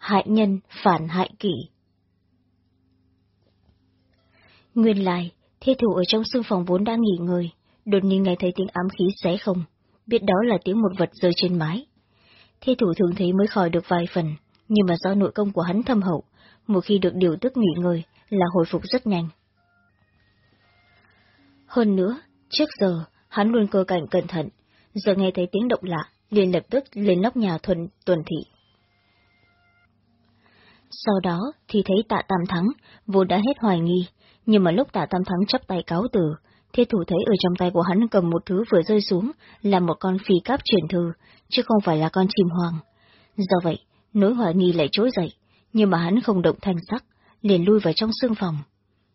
hại nhân phản hại kỷ. Nguyên lai, thi thủ ở trong xương phòng vốn đang nghỉ ngơi, đột nhiên nghe thấy tiếng ám khí xé không, biết đó là tiếng một vật rơi trên mái. Thi thủ thường thấy mới khỏi được vài phần, nhưng mà do nội công của hắn thâm hậu, một khi được điều tức nghỉ ngơi là hồi phục rất nhanh. Hơn nữa, trước giờ, hắn luôn cơ cảnh cẩn thận, giờ nghe thấy tiếng động lạ, liền lập tức lên nóc nhà thuần tuần thị. Sau đó thì thấy tạ tam thắng, vốn đã hết hoài nghi, nhưng mà lúc tạ tam thắng chấp tay cáo từ, thiết thủ thấy ở trong tay của hắn cầm một thứ vừa rơi xuống, là một con phi cáp truyền thư, chứ không phải là con chim hoàng. Do vậy, nỗi hoài nghi lại trỗi dậy, nhưng mà hắn không động thanh sắc, liền lui vào trong xương phòng.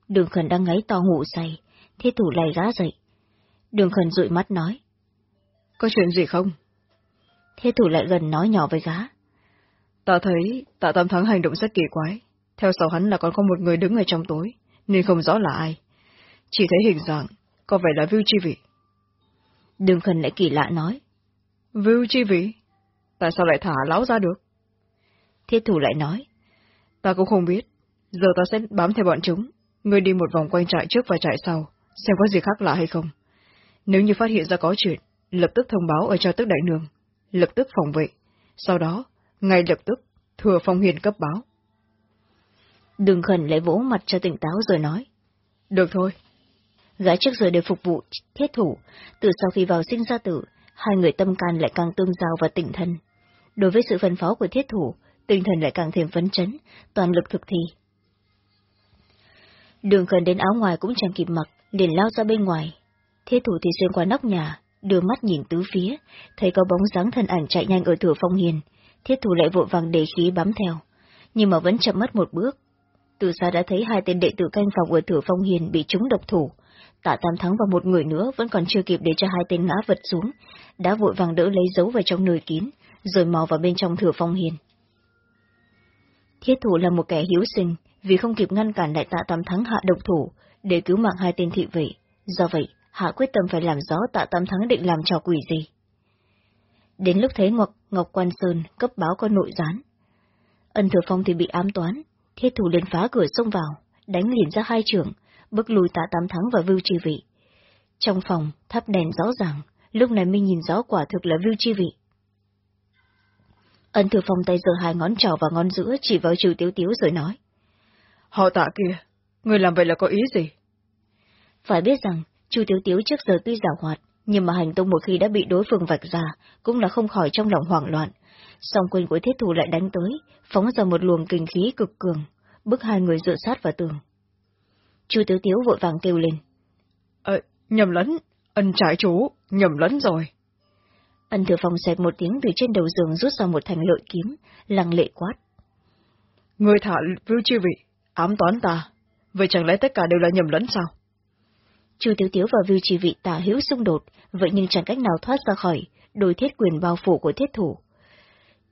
Đường khẩn đang ngáy to ngủ say, thiết thủ lay gã dậy. Đường khẩn dụi mắt nói. Có chuyện gì không? Thiết thủ lại gần nói nhỏ với gã. Ta thấy tạ tam thắng hành động rất kỳ quái. Theo sau hắn là còn có một người đứng ở trong tối, nên không rõ là ai. Chỉ thấy hình dạng, có vẻ là Vưu Chi Vị. Đường khẩn lại kỳ lạ nói. Vưu Chi Vị? Tại sao lại thả lão ra được? Thiết thủ lại nói. Ta cũng không biết. Giờ ta sẽ bám theo bọn chúng. Ngươi đi một vòng quanh trại trước và trại sau, xem có gì khác lạ hay không. Nếu như phát hiện ra có chuyện, lập tức thông báo ở cho tức đại nương. Lập tức phòng vệ. Sau đó, ngay lập tức, thừa phong hiền cấp báo. Đường khẩn lại vỗ mặt cho tỉnh táo rồi nói. Được thôi. Gã trước giờ đều phục vụ, thiết thủ, từ sau khi vào sinh ra tử, hai người tâm can lại càng tương giao và tỉnh thân. Đối với sự phân phó của thiết thủ, tinh thần lại càng thêm phấn chấn, toàn lực thực thi. Đường khẩn đến áo ngoài cũng chẳng kịp mặc, liền lao ra bên ngoài. Thiết thủ thì xuyên qua nóc nhà, đưa mắt nhìn tứ phía, thấy có bóng dáng thân ảnh chạy nhanh ở thừa phong hiền, thiết thủ lại vội vàng để khí bám theo, nhưng mà vẫn chậm mất một bước. Từ xa đã thấy hai tên đệ tử canh phòng ở thử phong hiền bị trúng độc thủ, tạ tam thắng và một người nữa vẫn còn chưa kịp để cho hai tên ngã vật xuống, đã vội vàng đỡ lấy dấu vào trong nồi kín, rồi mò vào bên trong thửa phong hiền. Thiết thủ là một kẻ hiếu sinh, vì không kịp ngăn cản đại tạ tam thắng hạ độc thủ, để cứu mạng hai tên thị vệ. Do vậy, hạ quyết tâm phải làm rõ tạ tam thắng định làm trò quỷ gì. Đến lúc thấy Ngọc, Ngọc Quan Sơn cấp báo con nội gián. Ân thừa phong thì bị ám toán, thiết thủ lên phá cửa xông vào, đánh liền ra hai trưởng, bước lùi tạ tám thắng và vưu chi vị. Trong phòng, thắp đèn rõ ràng, lúc này mình nhìn rõ quả thực là vưu chi vị. Ân thừa phong tay giơ hai ngón trỏ và ngón giữa chỉ vào trừ tiếu tiếu rồi nói. Họ tạ kia, người làm vậy là có ý gì? Phải biết rằng, chu tiếu tiếu trước giờ tuy giảo hoạt, nhưng mà hành tung một khi đã bị đối phương vạch ra, cũng là không khỏi trong lòng hoảng loạn. Song quân của thiết thủ lại đánh tới, phóng ra một luồng kinh khí cực cường, bức hai người dựa sát vào tường. Chu Tiếu Tiếu vội vàng kêu lên. Ờ, nhầm lẫn, ân trái chú, nhầm lẫn rồi. Ân thừa phòng xẹt một tiếng từ trên đầu giường rút ra một thành lợi kiếm, lăng lệ quát. Người thả vưu chi vị, ám toán ta, vậy chẳng lẽ tất cả đều là nhầm lẫn sao? Chu Tiếu Tiếu và Vưu Chỉ Vị tả hữu xung đột, vậy nhưng chẳng cách nào thoát ra khỏi đôi thiết quyền bao phủ của thiết thủ.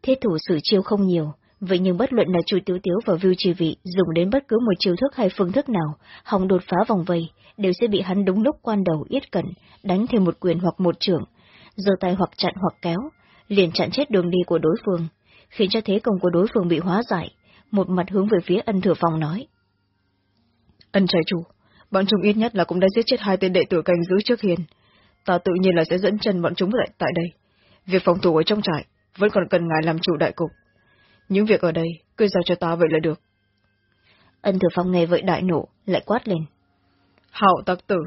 Thiết thủ sử chiêu không nhiều, vậy nhưng bất luận là Chu Tiếu Tiếu và Vưu Chỉ Vị dùng đến bất cứ một chiêu thức hay phương thức nào, hòng đột phá vòng vây, đều sẽ bị hắn đúng lúc quan đầu yết cẩn, đánh thêm một quyền hoặc một trưởng, giơ tay hoặc chặn hoặc kéo, liền chặn chết đường đi của đối phương, khiến cho thế công của đối phương bị hóa giải, một mặt hướng về phía ân thừa phòng nói. Ân trai chủ, bọn chúng ít nhất là cũng đã giết chết hai tên đệ tử canh giữ trước hiền. Ta tự nhiên là sẽ dẫn chân bọn chúng lại tại đây. Việc phòng thủ ở trong trại vẫn còn cần ngài làm chủ đại cục. Những việc ở đây cứ giao cho ta vậy là được. Ân thừa phong nghe vậy đại nổ, lại quát lên. Hạo tặc tử.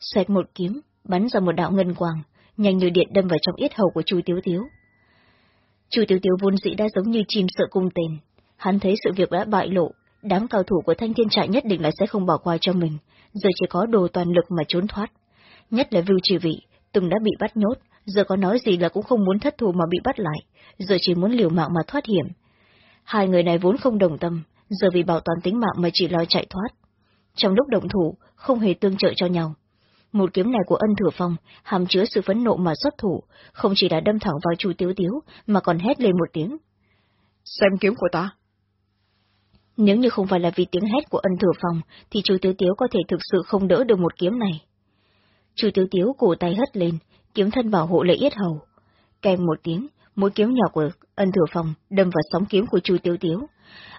Xoẹt một kiếm, bắn ra một đạo ngân quang, nhanh như điện đâm vào trong yết hầu của chu Tiếu Tiếu. Chu Tiếu Tiếu vốn dĩ đã giống như chim sợ cung tên. Hắn thấy sự việc đã bại lộ, đám cao thủ của thanh thiên trại nhất định là sẽ không bỏ qua cho mình, giờ chỉ có đồ toàn lực mà trốn thoát. Nhất là Vưu Trì Vị, từng đã bị bắt nhốt, giờ có nói gì là cũng không muốn thất thù mà bị bắt lại, giờ chỉ muốn liều mạng mà thoát hiểm. Hai người này vốn không đồng tâm, giờ vì bảo toàn tính mạng mà chỉ lo chạy thoát. Trong lúc động thủ, không hề tương trợ cho nhau. Một kiếm này của ân thừa phong, hàm chứa sự phấn nộ mà xuất thủ, không chỉ đã đâm thẳng vào chu tiếu tiếu, mà còn hét lên một tiếng. Xem kiếm của ta. Nếu như không phải là vì tiếng hét của ân thừa phòng, thì chú Tiếu Tiếu có thể thực sự không đỡ được một kiếm này. Chú Tiếu Tiếu cổ tay hất lên, kiếm thân bảo hộ lấy yết hầu. Kèm một tiếng, mũi kiếm nhỏ của ân thừa phòng đâm vào sóng kiếm của chu Tiếu tiếu.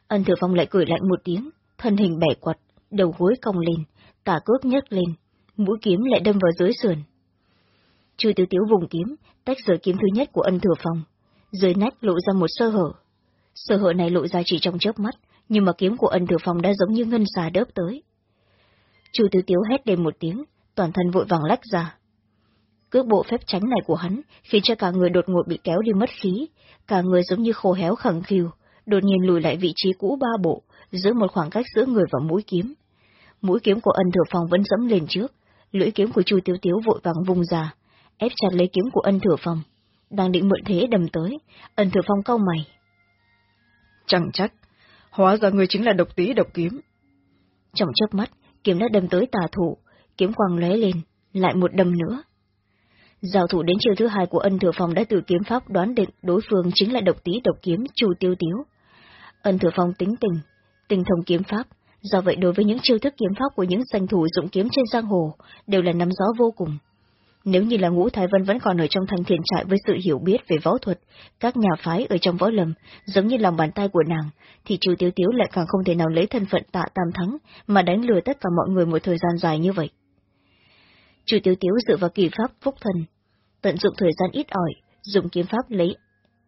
Ân thừa phòng lại cười lạnh một tiếng, thân hình bẻ quật, đầu gối cong lên, tả cước nhấc lên, mũi kiếm lại đâm vào dưới sườn. Chu Tiếu tiếu vùng kiếm, tách rời kiếm thứ nhất của ân thừa phòng. Dưới nách lộ ra một sơ hở. Sơ hở này lộ ra chỉ trong chớp mắt, nhưng mà kiếm của ân thừa phòng đã giống như ngân xà đớp tới. Chu Tiểu tiếu hét lên một tiếng, toàn thân vội vàng lách ra. Cước bộ phép tránh này của hắn khiến cho cả người đột ngột bị kéo đi mất khí, cả người giống như khô héo khẳng khiu, đột nhiên lùi lại vị trí cũ ba bộ, giữ một khoảng cách giữa người và mũi kiếm. Mũi kiếm của ân thừa phòng vẫn dẫm lên trước, lưỡi kiếm của Chu Tiếu Tiếu vội vàng vùng ra, ép chặt lấy kiếm của ân thừa phòng. Đang định mượn thế đầm tới, ân thừa phong cau mày. Chẳng trách, hóa ra người chính là độc tí độc kiếm. Trong chớp mắt, kiếm đã đâm tới tà thủ, kiếm quang lóe lên, lại một đâm nữa. Giao thủ đến chiều thứ hai của ân thừa phong đã từ kiếm pháp đoán định đối phương chính là độc tí độc kiếm Chu Tiêu Tiếu. Ân thừa phong tính tình, tình thông kiếm pháp, do vậy đối với những chiêu thức kiếm pháp của những danh thủ dụng kiếm trên giang hồ đều là nắm gió vô cùng. Nếu như là ngũ Thái Vân vẫn còn ở trong thanh thiền trại với sự hiểu biết về võ thuật, các nhà phái ở trong võ lâm, giống như lòng bàn tay của nàng, thì chú Tiếu Tiếu lại càng không thể nào lấy thân phận tạ tam thắng, mà đánh lừa tất cả mọi người một thời gian dài như vậy. Chú Tiếu Tiếu dựa vào kỳ pháp phúc thần, tận dụng thời gian ít ỏi, dùng kiếm pháp lấy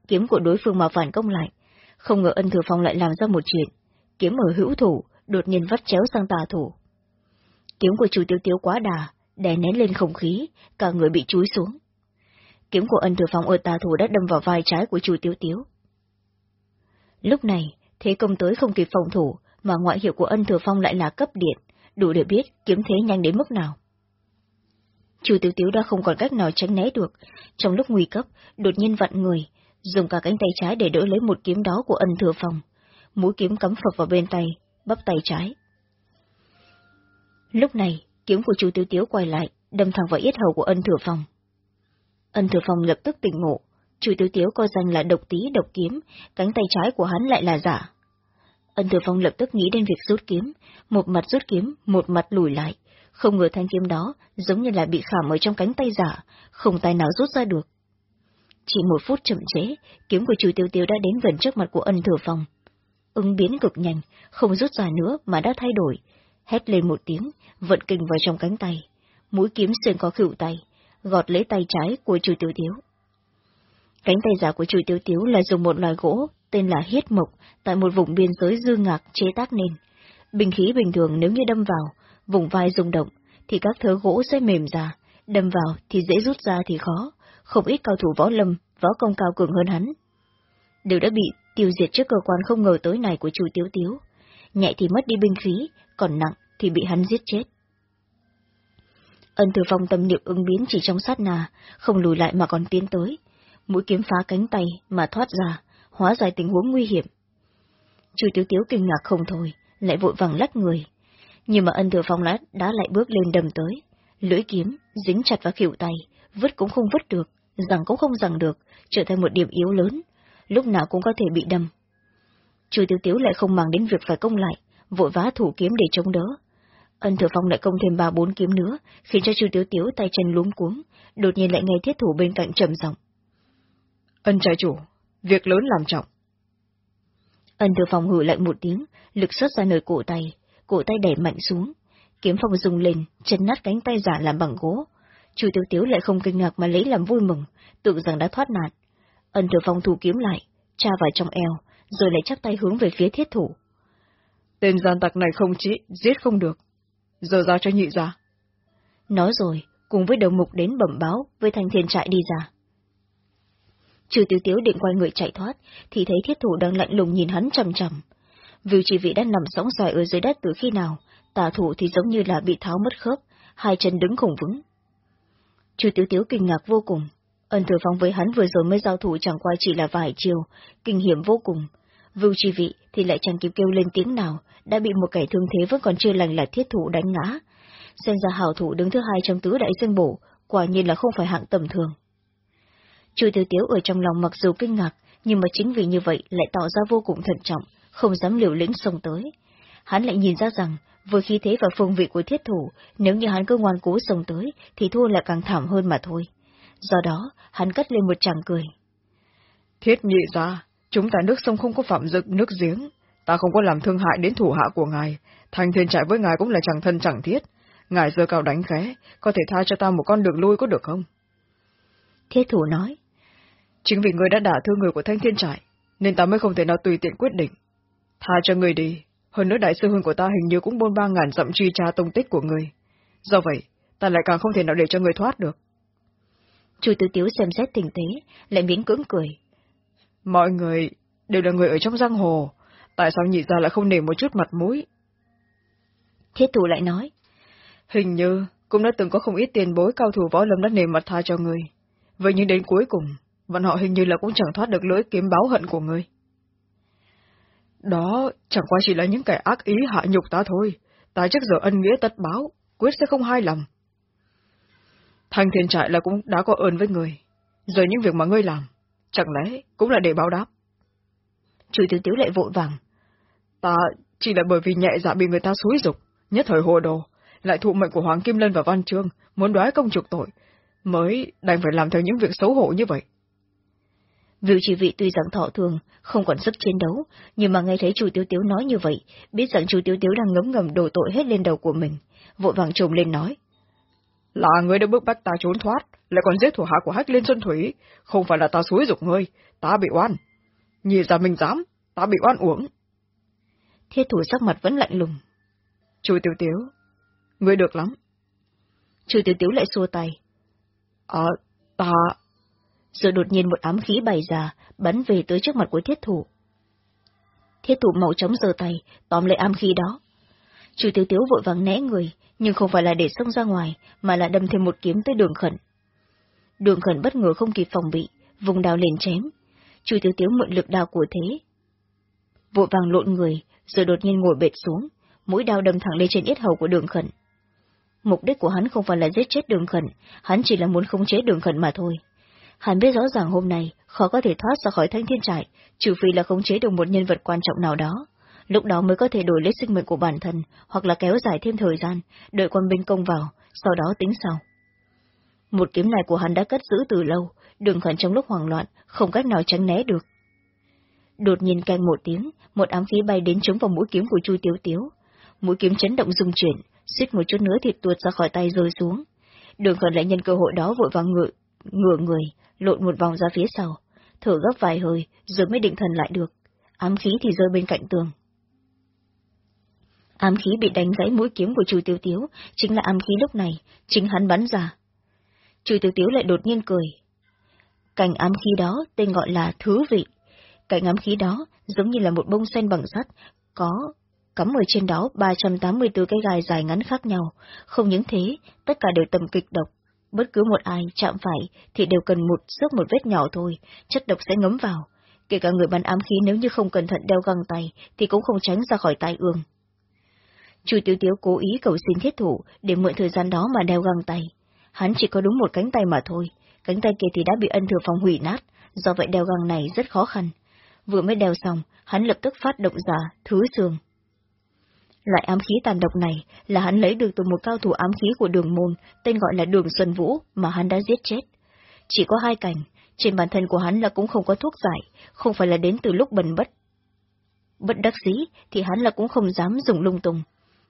kiếm của đối phương mà phản công lại. Không ngờ ân thừa phong lại làm ra một chuyện, kiếm ở hữu thủ, đột nhiên vắt chéo sang tà thủ. Kiếm của chú Tiếu Tiếu quá đà, đè nén lên không khí, cả người bị chúi xuống. Kiếm của ân thừa phong ở tà thủ đã đâm vào vai trái của Chu Tiếu Tiếu. Lúc này, thế công tới không kịp phòng thủ, mà ngoại hiệu của ân thừa phong lại là cấp điện, đủ để biết kiếm thế nhanh đến mức nào. Chu Tiểu Tiểu đã không còn cách nào tránh né được, trong lúc nguy cấp, đột nhiên vặn người, dùng cả cánh tay trái để đỡ lấy một kiếm đó của ân thừa phòng. Mũi kiếm cắm phập vào bên tay, bắp tay trái. Lúc này, kiếm của Chu tiêu tiếu quay lại, đâm thẳng vào yết hầu của ân thừa phòng. Ân thừa phòng lập tức tỉnh ngộ, Chu tiêu tiếu coi danh là độc tí độc kiếm, cánh tay trái của hắn lại là giả. Ân thừa phong lập tức nghĩ đến việc rút kiếm, một mặt rút kiếm, một mặt lùi lại, không ngờ thanh kiếm đó giống như là bị khảm ở trong cánh tay giả, không tay nào rút ra được. Chỉ một phút chậm chế, kiếm của chu tiêu tiêu đã đến gần trước mặt của ân thừa phòng. Ứng biến cực nhanh, không rút ra nữa mà đã thay đổi. Hét lên một tiếng, vận kinh vào trong cánh tay. Mũi kiếm xuyên có khỉu tay, gọt lấy tay trái của chủ tiêu tiếu. Cánh tay giả của chủ tiêu tiếu là dùng một loài gỗ tên là hiết mộc tại một vùng biên giới dư ngạc chế tác nên. Bình khí bình thường nếu như đâm vào, vùng vai rung động, thì các thớ gỗ sẽ mềm ra, đâm vào thì dễ rút ra thì khó, không ít cao thủ võ lâm, võ công cao cường hơn hắn. Đều đã bị tiêu diệt trước cơ quan không ngờ tới này của chủ tiếu tiếu. Nhẹ thì mất đi binh khí, còn nặng thì bị hắn giết chết. Ân Tử phong tâm niệm ứng biến chỉ trong sát nà, không lùi lại mà còn tiến tới. Mũi kiếm phá cánh tay mà thoát ra, hóa giải tình huống nguy hiểm. Chu tiếu tiếu kinh ngạc không thôi, lại vội vàng lách người, nhưng mà ân thừa phong lát đã lại bước lên đầm tới. Lưỡi kiếm, dính chặt vào khỉu tay, vứt cũng không vứt được, rằng cũng không rằng được, trở thành một điểm yếu lớn, lúc nào cũng có thể bị đâm. Chu Tiếu Tiếu lại không màng đến việc phải công lại, vội vã thủ kiếm để chống đỡ. Ân Thừa Phong lại công thêm ba bốn kiếm nữa, khiến cho Chu Tiếu Tiếu tay chân luống cuống, đột nhiên lại nghe thiết thủ bên cạnh trầm giọng. Ân trai chủ, việc lớn làm trọng. Ân Thừa Phong hử lạnh một tiếng, lực xuất ra nơi cổ tay, cổ tay đẩy mạnh xuống. Kiếm phong rung lên, chân nát cánh tay giả làm bằng gỗ. Chu Tiêu Tiếu lại không kinh ngạc mà lấy làm vui mừng, tưởng rằng đã thoát nạn. Ân Thừa Phong thủ kiếm lại, tra vào trong eo, rồi lại chắp tay hướng về phía thiết thủ. Tên gian tặc này không chỉ giết không được, giờ ra cho nhị ra. Nói rồi, cùng với đầu mục đến bẩm báo với thanh thiên trại đi ra. trừ tiểu Tiếu định quay người chạy thoát, thì thấy thiết thủ đang lạnh lùng nhìn hắn chầm chầm. Vì chỉ vị đã nằm sóng xoài ở dưới đất từ khi nào, tà thủ thì giống như là bị tháo mất khớp, hai chân đứng khủng vững. trừ Tiếu Tiếu kinh ngạc vô cùng. Ân thừa phong với hắn vừa rồi mới giao thủ chẳng qua chỉ là vài chiều, kinh hiểm vô cùng. Vưu chi vị thì lại chẳng kịp kêu lên tiếng nào, đã bị một kẻ thương thế vẫn còn chưa lành là thiết thủ đánh ngã. Xem ra hào thủ đứng thứ hai trong tứ đại dương bổ, quả nhiên là không phải hạng tầm thường. Chu Tiêu Tiếu ở trong lòng mặc dù kinh ngạc, nhưng mà chính vì như vậy lại tỏ ra vô cùng thận trọng, không dám liều lĩnh xông tới. Hắn lại nhìn ra rằng, với khí thế và phương vị của thiết thủ, nếu như hắn cứ ngoan cố xông tới, thì thua là càng thảm hơn mà thôi. Do đó, hắn cất lên một tràng cười. Thiết nhị ra, chúng ta nước sông không có phạm dực nước giếng. Ta không có làm thương hại đến thủ hạ của ngài. Thành thiên trại với ngài cũng là chẳng thân chẳng thiết. Ngài dơ cao đánh khé, có thể tha cho ta một con đường lui có được không? Thiết thủ nói. Chính vì người đã đả thương người của thanh thiên trại, nên ta mới không thể nào tùy tiện quyết định. Tha cho người đi, hơn nữa đại sư huynh của ta hình như cũng bôn ba ngàn dặm truy tra tung tích của người. Do vậy, ta lại càng không thể nào để cho người thoát được. Chu Tứ Tiếu xem xét tình thế, lại miễn cưỡng cười. Mọi người đều là người ở trong giang hồ, tại sao nhị ra lại không nể một chút mặt mũi? Thiết thủ lại nói. Hình như cũng đã từng có không ít tiền bối cao thủ võ lâm đã nề mặt tha cho người. Vậy nhưng đến cuối cùng, bọn họ hình như là cũng chẳng thoát được lưỡi kiếm báo hận của người. Đó chẳng qua chỉ là những kẻ ác ý hạ nhục ta thôi. Ta chắc giờ ân nghĩa tất báo, quyết sẽ không hai lòng. Thanh thiên trại là cũng đã có ơn với người. Giờ những việc mà ngươi làm, chẳng lẽ cũng là để báo đáp. Chủ tiểu tiếu lại vội vàng. Ta chỉ là bởi vì nhẹ dạ bị người ta xúi dục, nhất thời hồ đồ, lại thụ mệnh của Hoàng Kim Lân và Văn Trương, muốn đoái công trục tội, mới đành phải làm theo những việc xấu hổ như vậy. Vưu chỉ vị tuy rằng thọ thường, không còn sức chiến đấu, nhưng mà nghe thấy chủ Tiếu Tiếu nói như vậy, biết rằng chủ Tiếu Tiếu đang ngấm ngầm đổ tội hết lên đầu của mình, vội vàng trồm lên nói. Là ngươi đã bức bách ta trốn thoát, lại còn giết thủ hạ của Hách Liên Xuân Thủy, không phải là ta xúi dục ngươi, ta bị oan. Nhìn ra mình dám, ta bị oan uổng. Thiết thủ sắc mặt vẫn lạnh lùng. Chủ Tiểu Tiếu, ngươi được lắm. Chủ Tiểu Tiếu lại xua tay. Ờ, ta... Rồi đột nhiên một ám khí bày ra, bắn về tới trước mặt của thiết thủ. Thiết thủ màu trống giơ tay, tóm lấy ám khí đó. Chủ Tiểu Tiếu vội vàng né người, nhưng không phải là để xông ra ngoài, mà là đâm thêm một kiếm tới đường khẩn. Đường khẩn bất ngờ không kịp phòng bị, vùng đao lên chém. Chu Tiếu Tiếu mượn lực đao của thế. Vội vàng lộn người, rồi đột nhiên ngồi bệt xuống, mũi đao đâm thẳng lên trên yết hầu của đường khẩn. Mục đích của hắn không phải là giết chết đường khẩn, hắn chỉ là muốn khống chế đường khẩn mà thôi. Hắn biết rõ ràng hôm nay khó có thể thoát ra khỏi thanh thiên trại, trừ phi là khống chế được một nhân vật quan trọng nào đó lúc đó mới có thể đổi lấy sinh mệnh của bản thân, hoặc là kéo dài thêm thời gian, đợi quân binh công vào, sau đó tính sau. Một kiếm này của hắn đã cất giữ từ lâu, đường khẩn trong lúc hoảng loạn, không cách nào tránh né được. Đột nhiên canh một tiếng, một ám khí bay đến trúng vào mũi kiếm của Chu Tiếu Tiếu. Mũi kiếm chấn động rung chuyển, suýt một chút nữa thì tuột ra khỏi tay rơi xuống. Đường khẩn lại nhân cơ hội đó vội vàng ngựa, ngửa người, lộn một vòng ra phía sau, thở gấp vài hơi, rồi mới định thần lại được. Ám khí thì rơi bên cạnh tường. Ám khí bị đánh gãy mũi kiếm của Chu Tiêu Tiếu, chính là ám khí lúc này, chính hắn bắn ra. Trừ tiểu Tiếu lại đột nhiên cười. Cành ám khí đó tên gọi là thứ vị. Cành ám khí đó giống như là một bông sen bằng sắt, có cắm ở trên đó 384 cái gai dài ngắn khác nhau. Không những thế, tất cả đều tầm kịch độc. Bất cứ một ai chạm phải thì đều cần một xước một vết nhỏ thôi, chất độc sẽ ngấm vào. Kể cả người bắn ám khí nếu như không cẩn thận đeo găng tay thì cũng không tránh ra khỏi tai ương. Chu Tiếu Tiếu cố ý cầu xin thiết thủ để mượn thời gian đó mà đeo găng tay. Hắn chỉ có đúng một cánh tay mà thôi, cánh tay kia thì đã bị ân thừa phong hủy nát, do vậy đeo găng này rất khó khăn. Vừa mới đeo xong, hắn lập tức phát động ra thứ xương. Loại ám khí tàn độc này là hắn lấy được từ một cao thủ ám khí của đường môn, tên gọi là đường Xuân Vũ, mà hắn đã giết chết. Chỉ có hai cảnh, trên bản thân của hắn là cũng không có thuốc giải, không phải là đến từ lúc bần bất. Bất đắc dĩ thì hắn là cũng không dám dùng lung tung,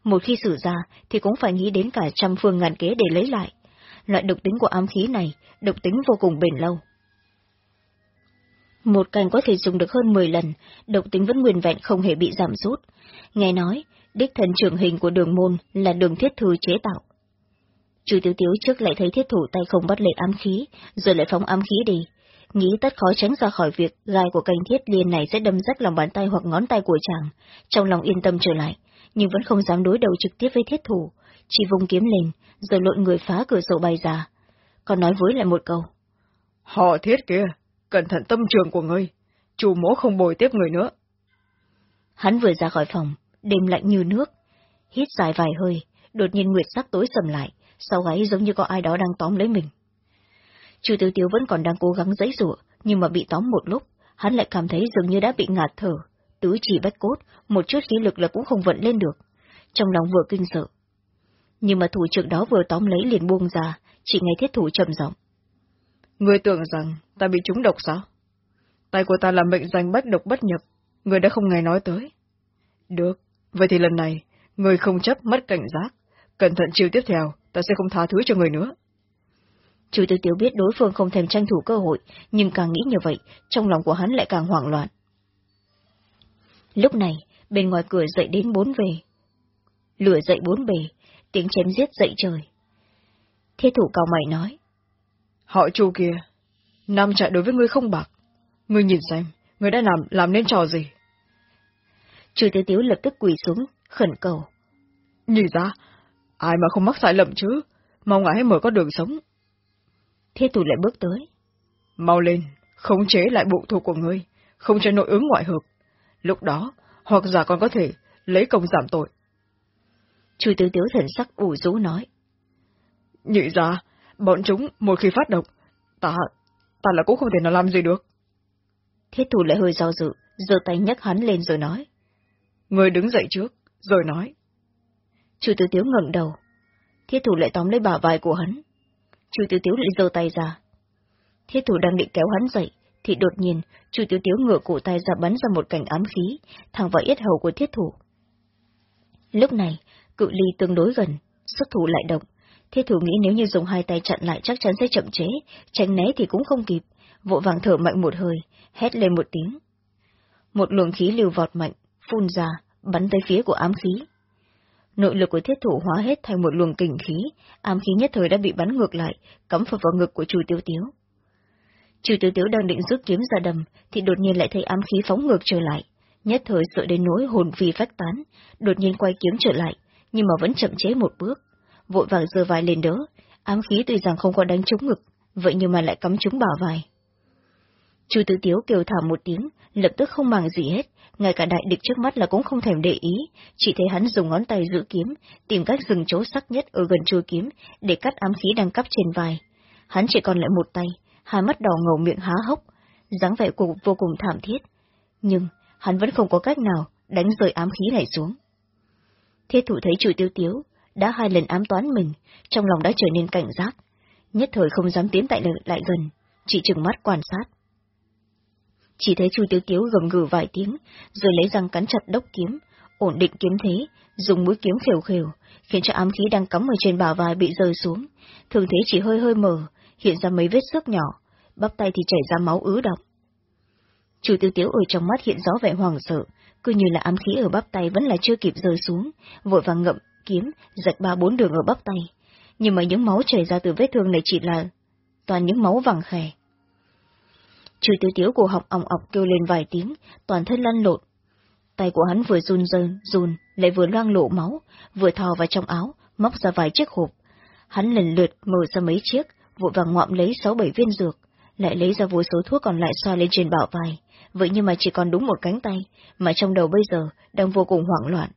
một khi xử ra thì cũng phải nghĩ đến cả trăm phương ngàn kế để lấy lại. Loại độc tính của ám khí này, độc tính vô cùng bền lâu. Một cành có thể dùng được hơn 10 lần, độc tính vẫn nguyên vẹn không hề bị giảm sút. Nghe nói, đích thần trưởng hình của đường môn là đường thiết thư chế tạo. Chu Tiếu Tiếu trước lại thấy thiết thủ tay không bắt lấy ám khí, rồi lại phóng ám khí đi. Nghĩ tất khó tránh ra khỏi việc gai của cành thiết liên này sẽ đâm rách lòng bàn tay hoặc ngón tay của chàng, trong lòng yên tâm trở lại, nhưng vẫn không dám đối đầu trực tiếp với thiết thủ, chỉ vùng kiếm lên, rồi lộn người phá cửa sổ bay ra. Còn nói với lại một câu. Họ thiết kia, cẩn thận tâm trường của ngươi, chủ mỗ không bồi tiếp người nữa. Hắn vừa ra khỏi phòng, đêm lạnh như nước, hít dài vài hơi, đột nhiên nguyệt sắc tối sầm lại, sau gáy giống như có ai đó đang tóm lấy mình. Chu Tiêu Tiêu vẫn còn đang cố gắng giãy giụa, nhưng mà bị tóm một lúc, hắn lại cảm thấy dường như đã bị ngạt thở, tứ chỉ bách cốt, một chút khí lực là cũng không vận lên được. Trong lòng vừa kinh sợ. Nhưng mà thủ trưởng đó vừa tóm lấy liền buông ra, chỉ nghe thiết thủ trầm giọng. Người tưởng rằng ta bị trúng độc sao? tay của ta là mệnh danh bách độc bất nhập, người đã không nghe nói tới. Được, vậy thì lần này, người không chấp mất cảnh giác, cẩn thận chiêu tiếp theo, ta sẽ không tha thứ cho người nữa. Chủ tịch tiểu biết đối phương không thèm tranh thủ cơ hội, nhưng càng nghĩ như vậy, trong lòng của hắn lại càng hoảng loạn. Lúc này, bên ngoài cửa dậy đến bốn về. Lửa dậy bốn bề, tiếng chém giết dậy trời. Thiết thủ cao mày nói. Họ chu kia, nam chạy đối với ngươi không bạc. Ngươi nhìn xem, ngươi đã làm, làm nên trò gì? Chủ tịch tiếu lập tức quỳ xuống, khẩn cầu. Nhìn ra, ai mà không mắc sai lầm chứ, mong ngài hãy mở có đường sống. Thiết thủ lại bước tới. Mau lên, khống chế lại bộ thuộc của ngươi, không cho nội ứng ngoại hợp. Lúc đó, hoặc giả còn có thể lấy công giảm tội. Chu Tiếu Tiếu thần sắc ủ rũ nói. Nhị ra, bọn chúng một khi phát động, ta, ta là cũng không thể nào làm gì được. Thiết thủ lại hơi do dự, giơ tay nhấc hắn lên rồi nói. Người đứng dậy trước, rồi nói. Chu Tiếu Tiếu ngẩng đầu. Thiết thủ lại tóm lấy bả vai của hắn. Chu Tiếu Tiếu lại giơ tay ra. Thiết thủ đang định kéo hắn dậy, thì đột nhiên, Chu Tiếu Tiếu ngửa cổ tay ra bắn ra một cảnh ám khí, thẳng vào yết hầu của thiết thủ. Lúc này, cự ly tương đối gần, xuất thủ lại động. Thiết thủ nghĩ nếu như dùng hai tay chặn lại chắc chắn sẽ chậm chế, tránh né thì cũng không kịp, vội vàng thở mạnh một hơi, hét lên một tiếng. Một luồng khí lưu vọt mạnh, phun ra, bắn tới phía của ám khí. Nội lực của thiết thủ hóa hết thành một luồng kình khí, ám khí nhất thời đã bị bắn ngược lại, cắm vào vào ngực của chủ tiêu tiếu. Chủ tiêu tiếu đang định rút kiếm ra đầm, thì đột nhiên lại thấy ám khí phóng ngược trở lại. Nhất thời sợ đến nỗi hồn phi phách tán, đột nhiên quay kiếm trở lại, nhưng mà vẫn chậm chế một bước. Vội vàng giơ vai lên đỡ, ám khí tuy rằng không có đánh trúng ngực, vậy nhưng mà lại cắm trúng bảo vai. Chu Tử Tiếu kêu thảm một tiếng, lập tức không màng gì hết, ngay cả đại địch trước mắt là cũng không thèm để ý, chỉ thấy hắn dùng ngón tay giữ kiếm, tìm cách dừng chỗ sắc nhất ở gần chuôi kiếm, để cắt ám khí đang cắp trên vai. Hắn chỉ còn lại một tay, hai mắt đỏ ngầu miệng há hốc, dáng vẻ cuộc vô cùng thảm thiết. Nhưng, hắn vẫn không có cách nào đánh rơi ám khí này xuống. Thiết thủ thấy chủ tiêu tiếu, đã hai lần ám toán mình, trong lòng đã trở nên cảnh giác, nhất thời không dám tiến tại lại gần, chỉ chừng mắt quan sát. Chỉ thấy chu tiêu tiếu gầm gừ vài tiếng, rồi lấy răng cắn chặt đốc kiếm, ổn định kiếm thế, dùng mũi kiếm khều khều, khiến cho ám khí đang cắm ở trên bả vai bị rơi xuống, thường thế chỉ hơi hơi mở, hiện ra mấy vết xước nhỏ, bắp tay thì chảy ra máu ứ đọng. Chủ tiêu tiếu ở trong mắt hiện rõ vẻ hoàng sợ, cứ như là ám khí ở bắp tay vẫn là chưa kịp rơi xuống, vội vàng ngậm, kiếm, rạch ba bốn đường ở bắp tay. Nhưng mà những máu chảy ra từ vết thương này chỉ là toàn những máu vàng khè. Chủ tiêu tiếu của học ỏng ọc kêu lên vài tiếng, toàn thân lăn lộn. Tay của hắn vừa run rơn, run, lại vừa loang lộ máu, vừa thò vào trong áo, móc ra vài chiếc hộp. Hắn lần lượt mở ra mấy chiếc, vội vàng ngoạm lấy sáu bảy viên dược, lại lấy ra vô số thuốc còn lại xoa lên trên bảo vai, vậy nhưng mà chỉ còn đúng một cánh tay, mà trong đầu bây giờ đang vô cùng hoảng loạn,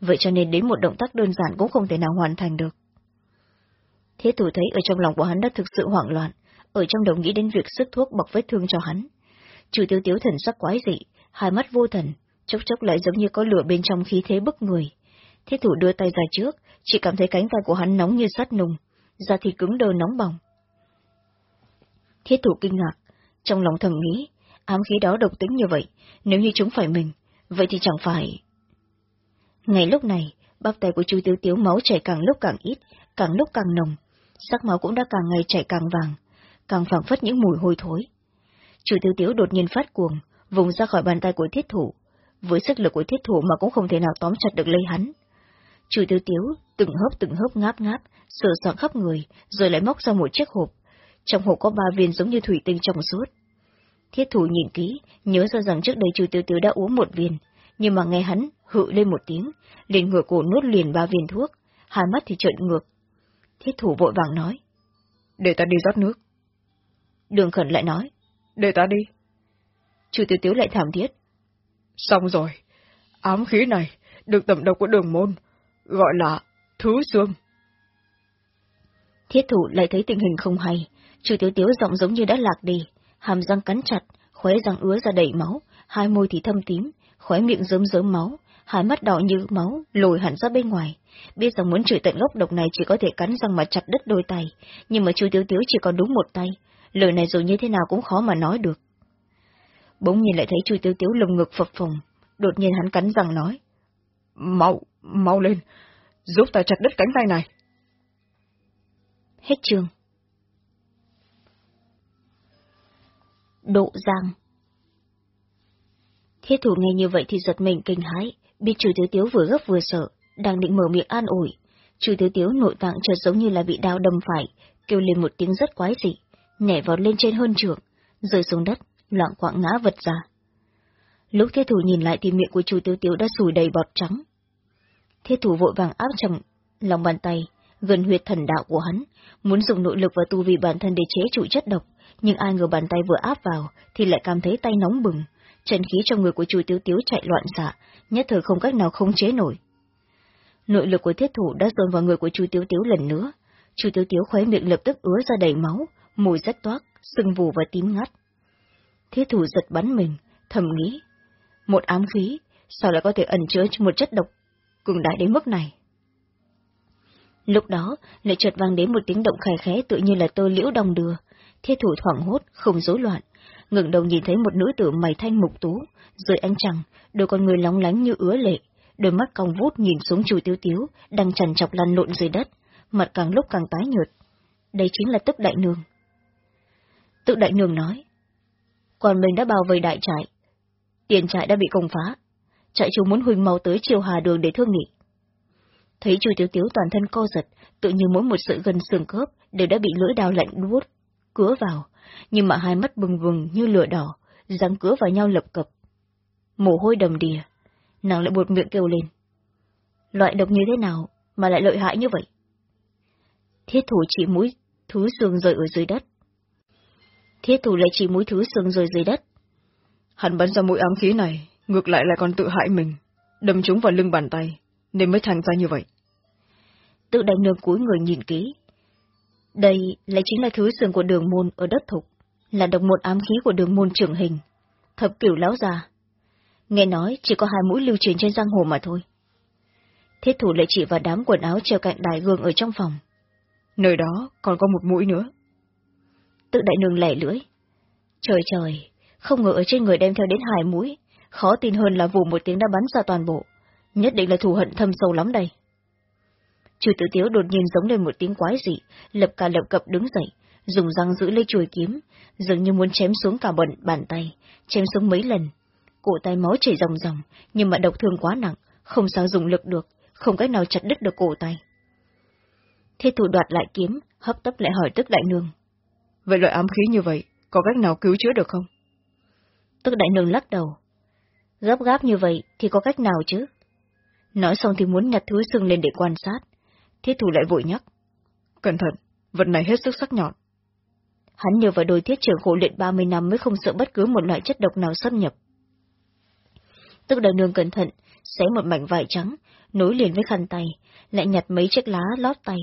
vậy cho nên đến một động tác đơn giản cũng không thể nào hoàn thành được. Thế thủ thấy ở trong lòng của hắn đã thực sự hoảng loạn, ở trong đầu nghĩ đến việc sức thuốc bọc vết thương cho hắn. Chủ tiêu tiếu thần sắc quái dị, hai mắt vô thần, chốc chốc lại giống như có lửa bên trong khí thế bức người. Thế thủ đưa tay ra trước, chỉ cảm thấy cánh tay của hắn nóng như sắt nùng, da thì cứng đơ nóng bỏng. Thiết thủ kinh ngạc, trong lòng thầm nghĩ, ám khí đó độc tính như vậy, nếu như chúng phải mình, vậy thì chẳng phải... Ngày lúc này, bắp tay của chu Tiếu Tiếu máu chảy càng lúc càng ít, càng lúc càng nồng, sắc máu cũng đã càng ngày chảy càng vàng, càng phảng phất những mùi hôi thối. Chu Tiếu Tiếu đột nhiên phát cuồng, vùng ra khỏi bàn tay của thiết thủ, với sức lực của thiết thủ mà cũng không thể nào tóm chặt được lấy hắn. Chu Tiếu Tiếu từng hớp từng hớp ngáp ngáp, sờ soạn khắp người, rồi lại móc ra một chiếc hộp, trong hộp có ba viên giống như thủy tinh trong suốt. Thiết thủ nhìn kỹ, nhớ ra rằng trước đây chu tiêu tiêu đã uống một viên, nhưng mà nghe hắn hự lên một tiếng, liền ngửa cổ nuốt liền ba viên thuốc, hai mắt thì trợn ngược. Thiết thủ vội vàng nói. Để ta đi rót nước. Đường khẩn lại nói. Để ta đi. Chu tiêu tiếu lại thảm thiết. Xong rồi. Ám khí này được tẩm độc của đường môn, gọi là thứ xương. Thiết thủ lại thấy tình hình không hay, Chu Tiếu Tiếu giọng giống như đã lạc đi, hàm răng cắn chặt, khóe răng ứa ra đầy máu, hai môi thì thâm tím, khóe miệng rớm rớm máu, hai mắt đỏ như máu, lồi hẳn ra bên ngoài. Biết rằng muốn trừ tận gốc độc này chỉ có thể cắn răng mà chặt đứt đôi tay, nhưng mà Chu Tiếu Tiếu chỉ còn đúng một tay, lời này dù như thế nào cũng khó mà nói được. Bỗng nhìn lại thấy chu tiếu tiếu lồng ngực phập phồng, đột nhiên hắn cắn răng nói. Mau, mau lên, giúp ta chặt đứt cánh tay này. Hết trường. Độ Giang Thiết thủ nghe như vậy thì giật mình kinh hãi, biết chủ thiếu tiếu vừa gấp vừa sợ, đang định mở miệng an ủi. Chủ thiếu tiếu nội tạng chợt giống như là bị đau đâm phải, kêu lên một tiếng rất quái dị, nhảy vọt lên trên hơn trường, rơi xuống đất, loạn quạng ngã vật ra. Lúc thiết thủ nhìn lại thì miệng của chủ thiếu tiếu đã sùi đầy bọt trắng. Thiết thủ vội vàng áp chầm lòng bàn tay, gần huyệt thần đạo của hắn, muốn dùng nội lực và tu vi bản thân để chế trụ chất độc, nhưng ai ngờ bàn tay vừa áp vào thì lại cảm thấy tay nóng bừng, chân khí trong người của chu tiếu tiếu chạy loạn xạ, nhất thời không cách nào không chế nổi. Nội lực của thiết thủ đã dồn vào người của chu tiếu tiếu lần nữa, chu tiếu tiếu khóe miệng lập tức ứa ra đầy máu, mùi rách toát, sưng vù và tím ngắt. Thiết thủ giật bắn mình, thầm nghĩ, một ám khí, sao lại có thể ẩn chứa một chất độc cường đại đến mức này? Lúc đó, lại chợt vang đến một tiếng động khải khẽ tự như là tơ liễu đồng đưa, thiết thủ thoảng hốt, không rối loạn, ngẩng đầu nhìn thấy một nữ tử mày thanh mục tú, dưới ánh trăng, đôi con người lóng lánh như ứa lệ, đôi mắt cong vút nhìn xuống chùi tiếu tiếu, đang trần chọc lăn lộn dưới đất, mặt càng lúc càng tái nhợt. Đây chính là tức đại nương. Tự đại nương nói, còn mình đã bao vây đại trại, tiền trại đã bị công phá, trại chủ muốn huỳnh mau tới chiều hà đường để thương nghị. Thấy chu tiểu tiểu toàn thân co giật, tự như mỗi một sự gần xương khớp đều đã bị lưỡi dao lạnh đuốt, cứa vào, nhưng mà hai mắt bừng bừng như lửa đỏ, răng cứa vào nhau lập cập. Mồ hôi đầm đìa, nàng lại buột miệng kêu lên. Loại độc như thế nào mà lại lợi hại như vậy? Thiết thủ chỉ mũi thứ xương rơi ở dưới đất. Thiết thủ lại chỉ mũi thứ xương rơi dưới đất. Hắn bắn ra mũi ám khí này, ngược lại lại còn tự hại mình, đâm chúng vào lưng bàn tay, nên mới thành ra như vậy. Tự đánh nương cúi người nhìn kỹ, đây lại chính là thứ xương của đường môn ở đất thục, là độc một ám khí của đường môn trưởng hình. Thập cửu lão già. Nghe nói chỉ có hai mũi lưu truyền trên giang hồ mà thôi. Thiết thủ lại chỉ vào đám quần áo treo cạnh đài gương ở trong phòng. Nơi đó còn có một mũi nữa. Tự đại nương lẻ lưỡi. Trời trời, không ngờ ở trên người đem theo đến hai mũi, khó tin hơn là vù một tiếng đã bắn ra toàn bộ. Nhất định là thù hận thâm sâu lắm đây. Chu tử tiếu đột nhiên giống lên một tiếng quái dị, lập cả lập cập đứng dậy, dùng răng giữ lấy chuôi kiếm, dường như muốn chém xuống cả bận bàn tay, chém xuống mấy lần. Cổ tay máu chảy ròng ròng, nhưng mà độc thương quá nặng, không sao dùng lực được, không cách nào chặt đứt được cổ tay. Thiết thủ đoạt lại kiếm, hấp tấp lại hỏi tức đại nương. Vậy loại ám khí như vậy, có cách nào cứu chữa được không? Tức đại nương lắc đầu. Gấp gáp như vậy thì có cách nào chứ? Nói xong thì muốn nhặt thứ xương lên để quan sát, Thiết thủ lại vội nhắc. Cẩn thận, vật này hết sức sắc nhọn. Hắn nhờ vào đôi thiết trưởng khổ luyện 30 năm mới không sợ bất cứ một loại chất độc nào xâm nhập. Tức đời nương cẩn thận, xé một mảnh vải trắng, nối liền với khăn tay, lại nhặt mấy chiếc lá lót tay,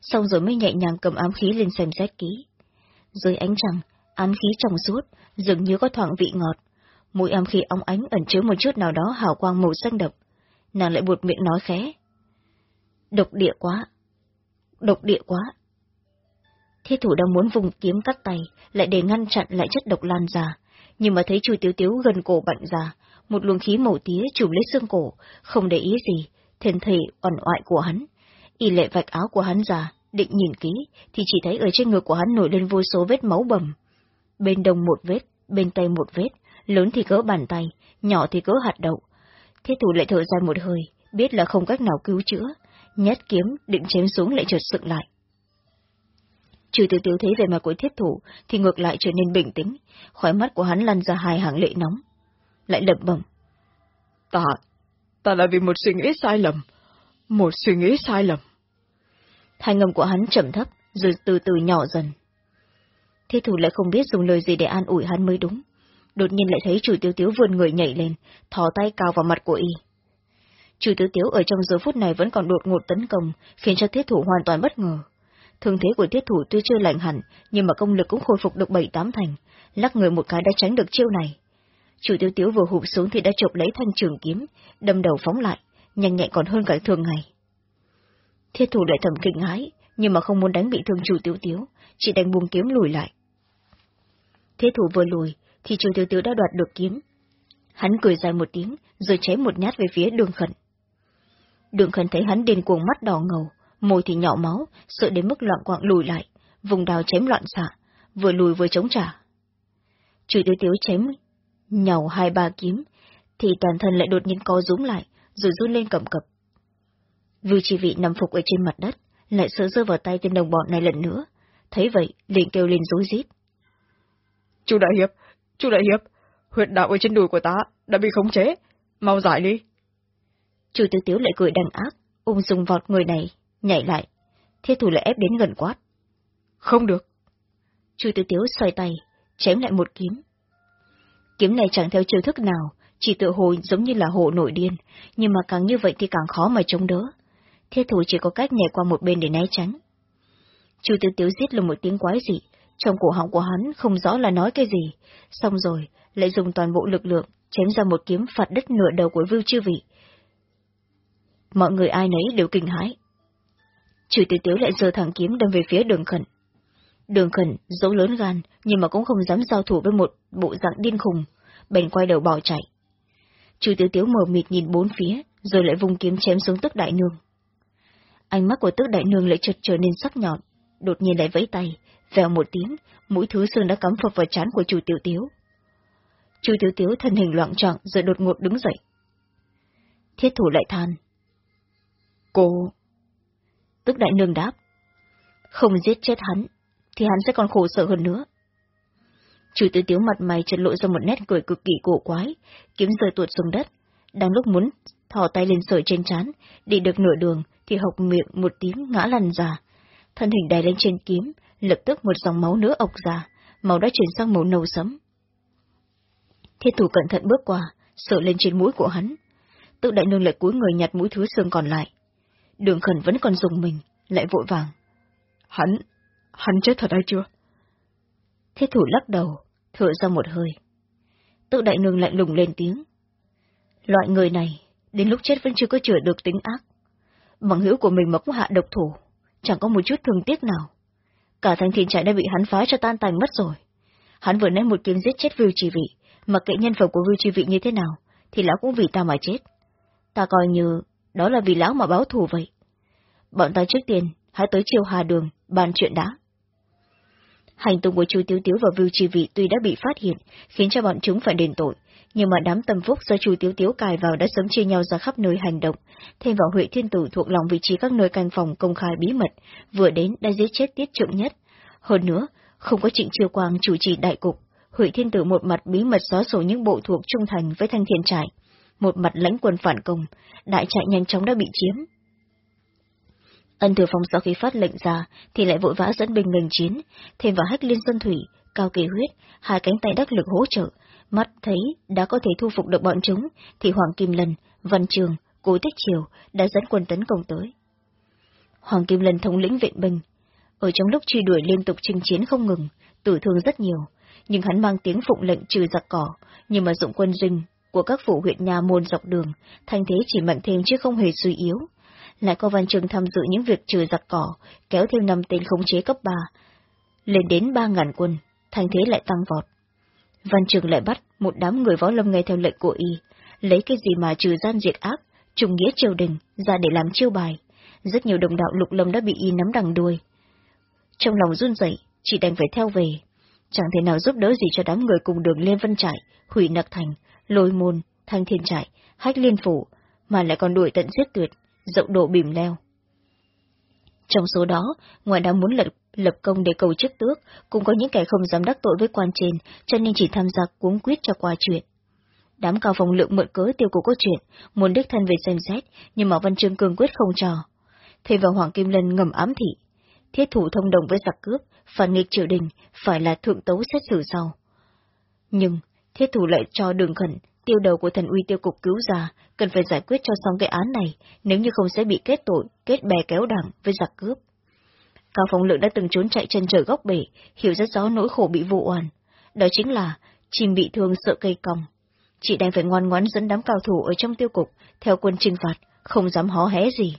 xong rồi mới nhẹ nhàng cầm ám khí lên xem xét kỹ. Dưới ánh trăng, ám khí trong suốt, dường như có thoảng vị ngọt. Mũi ám khí óng ánh ẩn chứa một chút nào đó hào quang màu xanh độc. Nàng lại buột miệng nói khẽ. Độc địa quá. Độc địa quá. Thiết thủ đang muốn vùng kiếm cắt tay, lại để ngăn chặn lại chất độc lan ra, nhưng mà thấy chu tiếu tiếu gần cổ bệnh ra, một luồng khí màu tía trùm lấy xương cổ, không để ý gì, thân thể oằn oại của hắn. Y lệ vạch áo của hắn ra, định nhìn kỹ, thì chỉ thấy ở trên ngực của hắn nổi lên vô số vết máu bầm. Bên đông một vết, bên tay một vết, lớn thì cỡ bàn tay, nhỏ thì cỡ hạt đậu. Thiết thủ lại thở dài một hơi, biết là không cách nào cứu chữa, nhát kiếm định chém xuống lại chợt sựng lại. Trừ tiểu tiểu thấy về mặt của thiết thủ, thì ngược lại trở nên bình tĩnh, khói mắt của hắn lăn ra hai hàng lệ nóng. Lại lẩm bẩm. Ta, ta là vì một suy nghĩ sai lầm. Một suy nghĩ sai lầm. Thanh ngầm của hắn trầm thấp, rồi từ từ nhỏ dần. Thiết thủ lại không biết dùng lời gì để an ủi hắn mới đúng. Đột nhiên lại thấy chủ tiêu tiếu vươn người nhảy lên, thò tay cao vào mặt của y. chủ Tứ Tiếu ở trong giờ phút này vẫn còn đột ngột tấn công, khiến cho thiết thủ hoàn toàn bất ngờ. Thương thế của thiết thủ tuy chưa lành hẳn, nhưng mà công lực cũng khôi phục được bảy tám thành, lắc người một cái đã tránh được chiêu này. Chủ Tiêu Tiếu vừa hụp xuống thì đã chụp lấy thanh trường kiếm, đâm đầu phóng lại, nhanh nhẹn còn hơn cả thường ngày. Thiết thủ lại thầm kinh hãi, nhưng mà không muốn đánh bị thương chủ Tiêu Tiếu, chỉ đánh buông kiếm lùi lại. Thiết thủ vừa lùi, thì trường Tiêu Tiếu đã đoạt được kiếm. Hắn cười dài một tiếng, rồi chém một nhát về phía đường khẩn. Đường khẩn thấy hắn điên cuồng mắt đỏ ngầu, môi thì nhỏ máu, sợ đến mức loạn quạng lùi lại, vùng đào chém loạn xạ, vừa lùi vừa chống trả. Chu Tiêu Tiếu chém nhào hai ba kiếm, thì toàn thân lại đột nhiên co rúm lại, rồi run lên cầm cập. Vưu chi vị nằm phục ở trên mặt đất, lại sợ rơi vào tay tên đồng bọn này lần nữa. Thấy vậy, liền kêu lên rối rít. Chu Đại Hiệp, Chu Đại Hiệp, huyệt đạo ở trên đùi của ta đã bị khống chế, mau giải đi. Chu Tiêu Tiếu lại cười đằng ác, ung dung vọt người này, nhảy lại. Thiết thủ lại ép đến gần quát. Không được. Chu Tiêu Tiếu xoay tay, chém lại một kiếm. Kiếm này chẳng theo chiêu thức nào, chỉ tự hồ giống như là hộ nổi điên, nhưng mà càng như vậy thì càng khó mà chống đỡ. Thiết thủ chỉ có cách nhảy qua một bên để né tránh. Chu Tiêu Tiếu giết lên một tiếng quái dị, trong cổ họng của hắn không rõ là nói cái gì, xong rồi lại dùng toàn bộ lực lượng chém ra một kiếm phạt đất nửa đầu của Vưu Chư Vị. Mọi người ai nấy đều kinh hãi. Chu Tiểu Tiếu lại giơ thẳng kiếm đâm về phía đường khẩn. Đường khẩn dấu lớn gan, nhưng mà cũng không dám giao thủ với một bộ dạng điên khùng, bèn quay đầu bỏ chạy. Chu Tiểu Tiếu mờ mịt nhìn bốn phía, rồi lại vùng kiếm chém xuống tức đại nương. Ánh mắt của tức đại nương lại chợt trở nên sắc nhọn, đột nhiên lại vẫy tay, vèo một tiếng, mũi thứ xương đã cắm phập vào chán của chủ Tiểu Tiếu. Chu Tiểu Tiếu thân hình loạn trọng rồi đột ngột đứng dậy. Thiết thủ lại than. Cô... Tức đại nương đáp. Không giết chết hắn, thì hắn sẽ còn khổ sở hơn nữa. Chủ tiểu tiếu mặt mày trật lộ ra một nét cười cực kỳ cổ quái, kiếm rơi tuột xuống đất. Đang lúc muốn thò tay lên sợi trên trán, đi được nửa đường, thì hộc miệng một tiếng ngã lăn ra. Thân hình đè lên trên kiếm, lập tức một dòng máu nữa ọc ra, máu đã chuyển sang màu nâu sẫm. Thiết thủ cẩn thận bước qua, sợ lên trên mũi của hắn. Tự đại nương lại cúi người nhặt mũi thứ xương còn lại. Đường khẩn vẫn còn dùng mình, lại vội vàng. Hắn, hắn chết thật hay chưa? Thiết thủ lắc đầu, thở ra một hơi. Tự đại nương lạnh lùng lên tiếng. Loại người này, đến lúc chết vẫn chưa có chữa được tính ác. Bằng hữu của mình mà cũng hạ độc thủ, chẳng có một chút thương tiếc nào. Cả thành thiên trại đã bị hắn phá cho tan tành mất rồi. Hắn vừa nãy một kiếm giết chết Vưu Chi Vị, mà kệ nhân phẩm của Vưu Chi Vị như thế nào, thì lão cũng vì ta mà chết. Ta coi như đó là vì lão mà báo thù vậy. Bọn ta trước tiên, hãy tới chiều hà đường, bàn chuyện đã. Hành tung của Chu Tiếu Tiếu và Vưu Chi Vị tuy đã bị phát hiện, khiến cho bọn chúng phải đền tội, nhưng mà đám tâm phúc do Chu Tiếu Tiếu cài vào đã sớm chia nhau ra khắp nơi hành động, thêm vào Huệ Thiên Tử thuộc lòng vị trí các nơi canh phòng công khai bí mật, vừa đến đã giết chết tiết trượng nhất. Hơn nữa, không có Trịnh Chiêu Quang chủ trì đại cục, Huệ Thiên Tử một mặt bí mật xóa sổ những bộ thuộc trung thành với Thanh Thiên Trại, một mặt lãnh quân phản công, đại trại nhanh chóng đã bị chiếm. Ân Thừa Phong sau khi phát lệnh ra, thì lại vội vã dẫn binh ngành chiến, thêm vào hách liên dân thủy, cao kỳ huyết, hai cánh tay đắc lực hỗ trợ, mắt thấy đã có thể thu phục được bọn chúng, thì Hoàng Kim Lân, Văn Trường, Cố Tích Triều đã dẫn quân tấn công tới. Hoàng Kim Lân thống lĩnh vệ binh, ở trong lúc truy đuổi liên tục chinh chiến không ngừng, tử thương rất nhiều, nhưng hắn mang tiếng phụng lệnh trừ giặc cỏ, nhưng mà dụng quân dinh của các phủ huyện nhà môn dọc đường, thanh thế chỉ mạnh thêm chứ không hề suy yếu, lại có Văn Trường tham dự những việc trừ giặc cỏ, kéo thêm năm tên khống chế cấp 3, lên đến ba ngàn quân, thành thế lại tăng vọt. Văn Trường lại bắt một đám người võ lâm nghe theo lệnh của y, lấy cái gì mà trừ gian diệt ác, trùng nghĩa triều đình, ra để làm chiêu bài. Rất nhiều đồng đạo lục lâm đã bị y nắm đằng đuôi. Trong lòng run rẩy, chỉ đành phải theo về. Chẳng thể nào giúp đỡ gì cho đám người cùng đường Liên Vân Trại, Hủy Nặc Thành, Lôi Môn, Thanh Thiên Trại, Hách Liên Phủ, mà lại còn đuổi tận giết tuyệt, dậu độ bìm leo. Trong số đó, ngoài đã muốn lập, lập công để cầu chức tước, cũng có những kẻ không dám đắc tội với quan trên, cho nên chỉ tham gia cuống quyết cho qua chuyện. Đám cao phòng lượng mượn cớ tiêu cổ có chuyện, muốn đích thân về xem xét, nhưng mà Văn Trương cương quyết không cho. Thế vào Hoàng Kim Lân ngầm ám thị, thiết thủ thông đồng với giặc cướp, phản nghịch triều đình, phải là thượng tấu xét xử sau. Nhưng, thiết thủ lại cho đường khẩn, tiêu đầu của thần uy tiêu cục cứu ra, cần phải giải quyết cho xong cái án này, nếu như không sẽ bị kết tội, kết bè kéo đảng với giặc cướp. Cao Phong Lượng đã từng trốn chạy chân trời góc bể, hiểu rất rõ nỗi khổ bị vụ oan. Đó chính là, chim bị thương sợ cây còng. Chị đang phải ngoan ngoãn dẫn đám cao thủ ở trong tiêu cục, theo quân trinh phạt, không dám hó hé gì.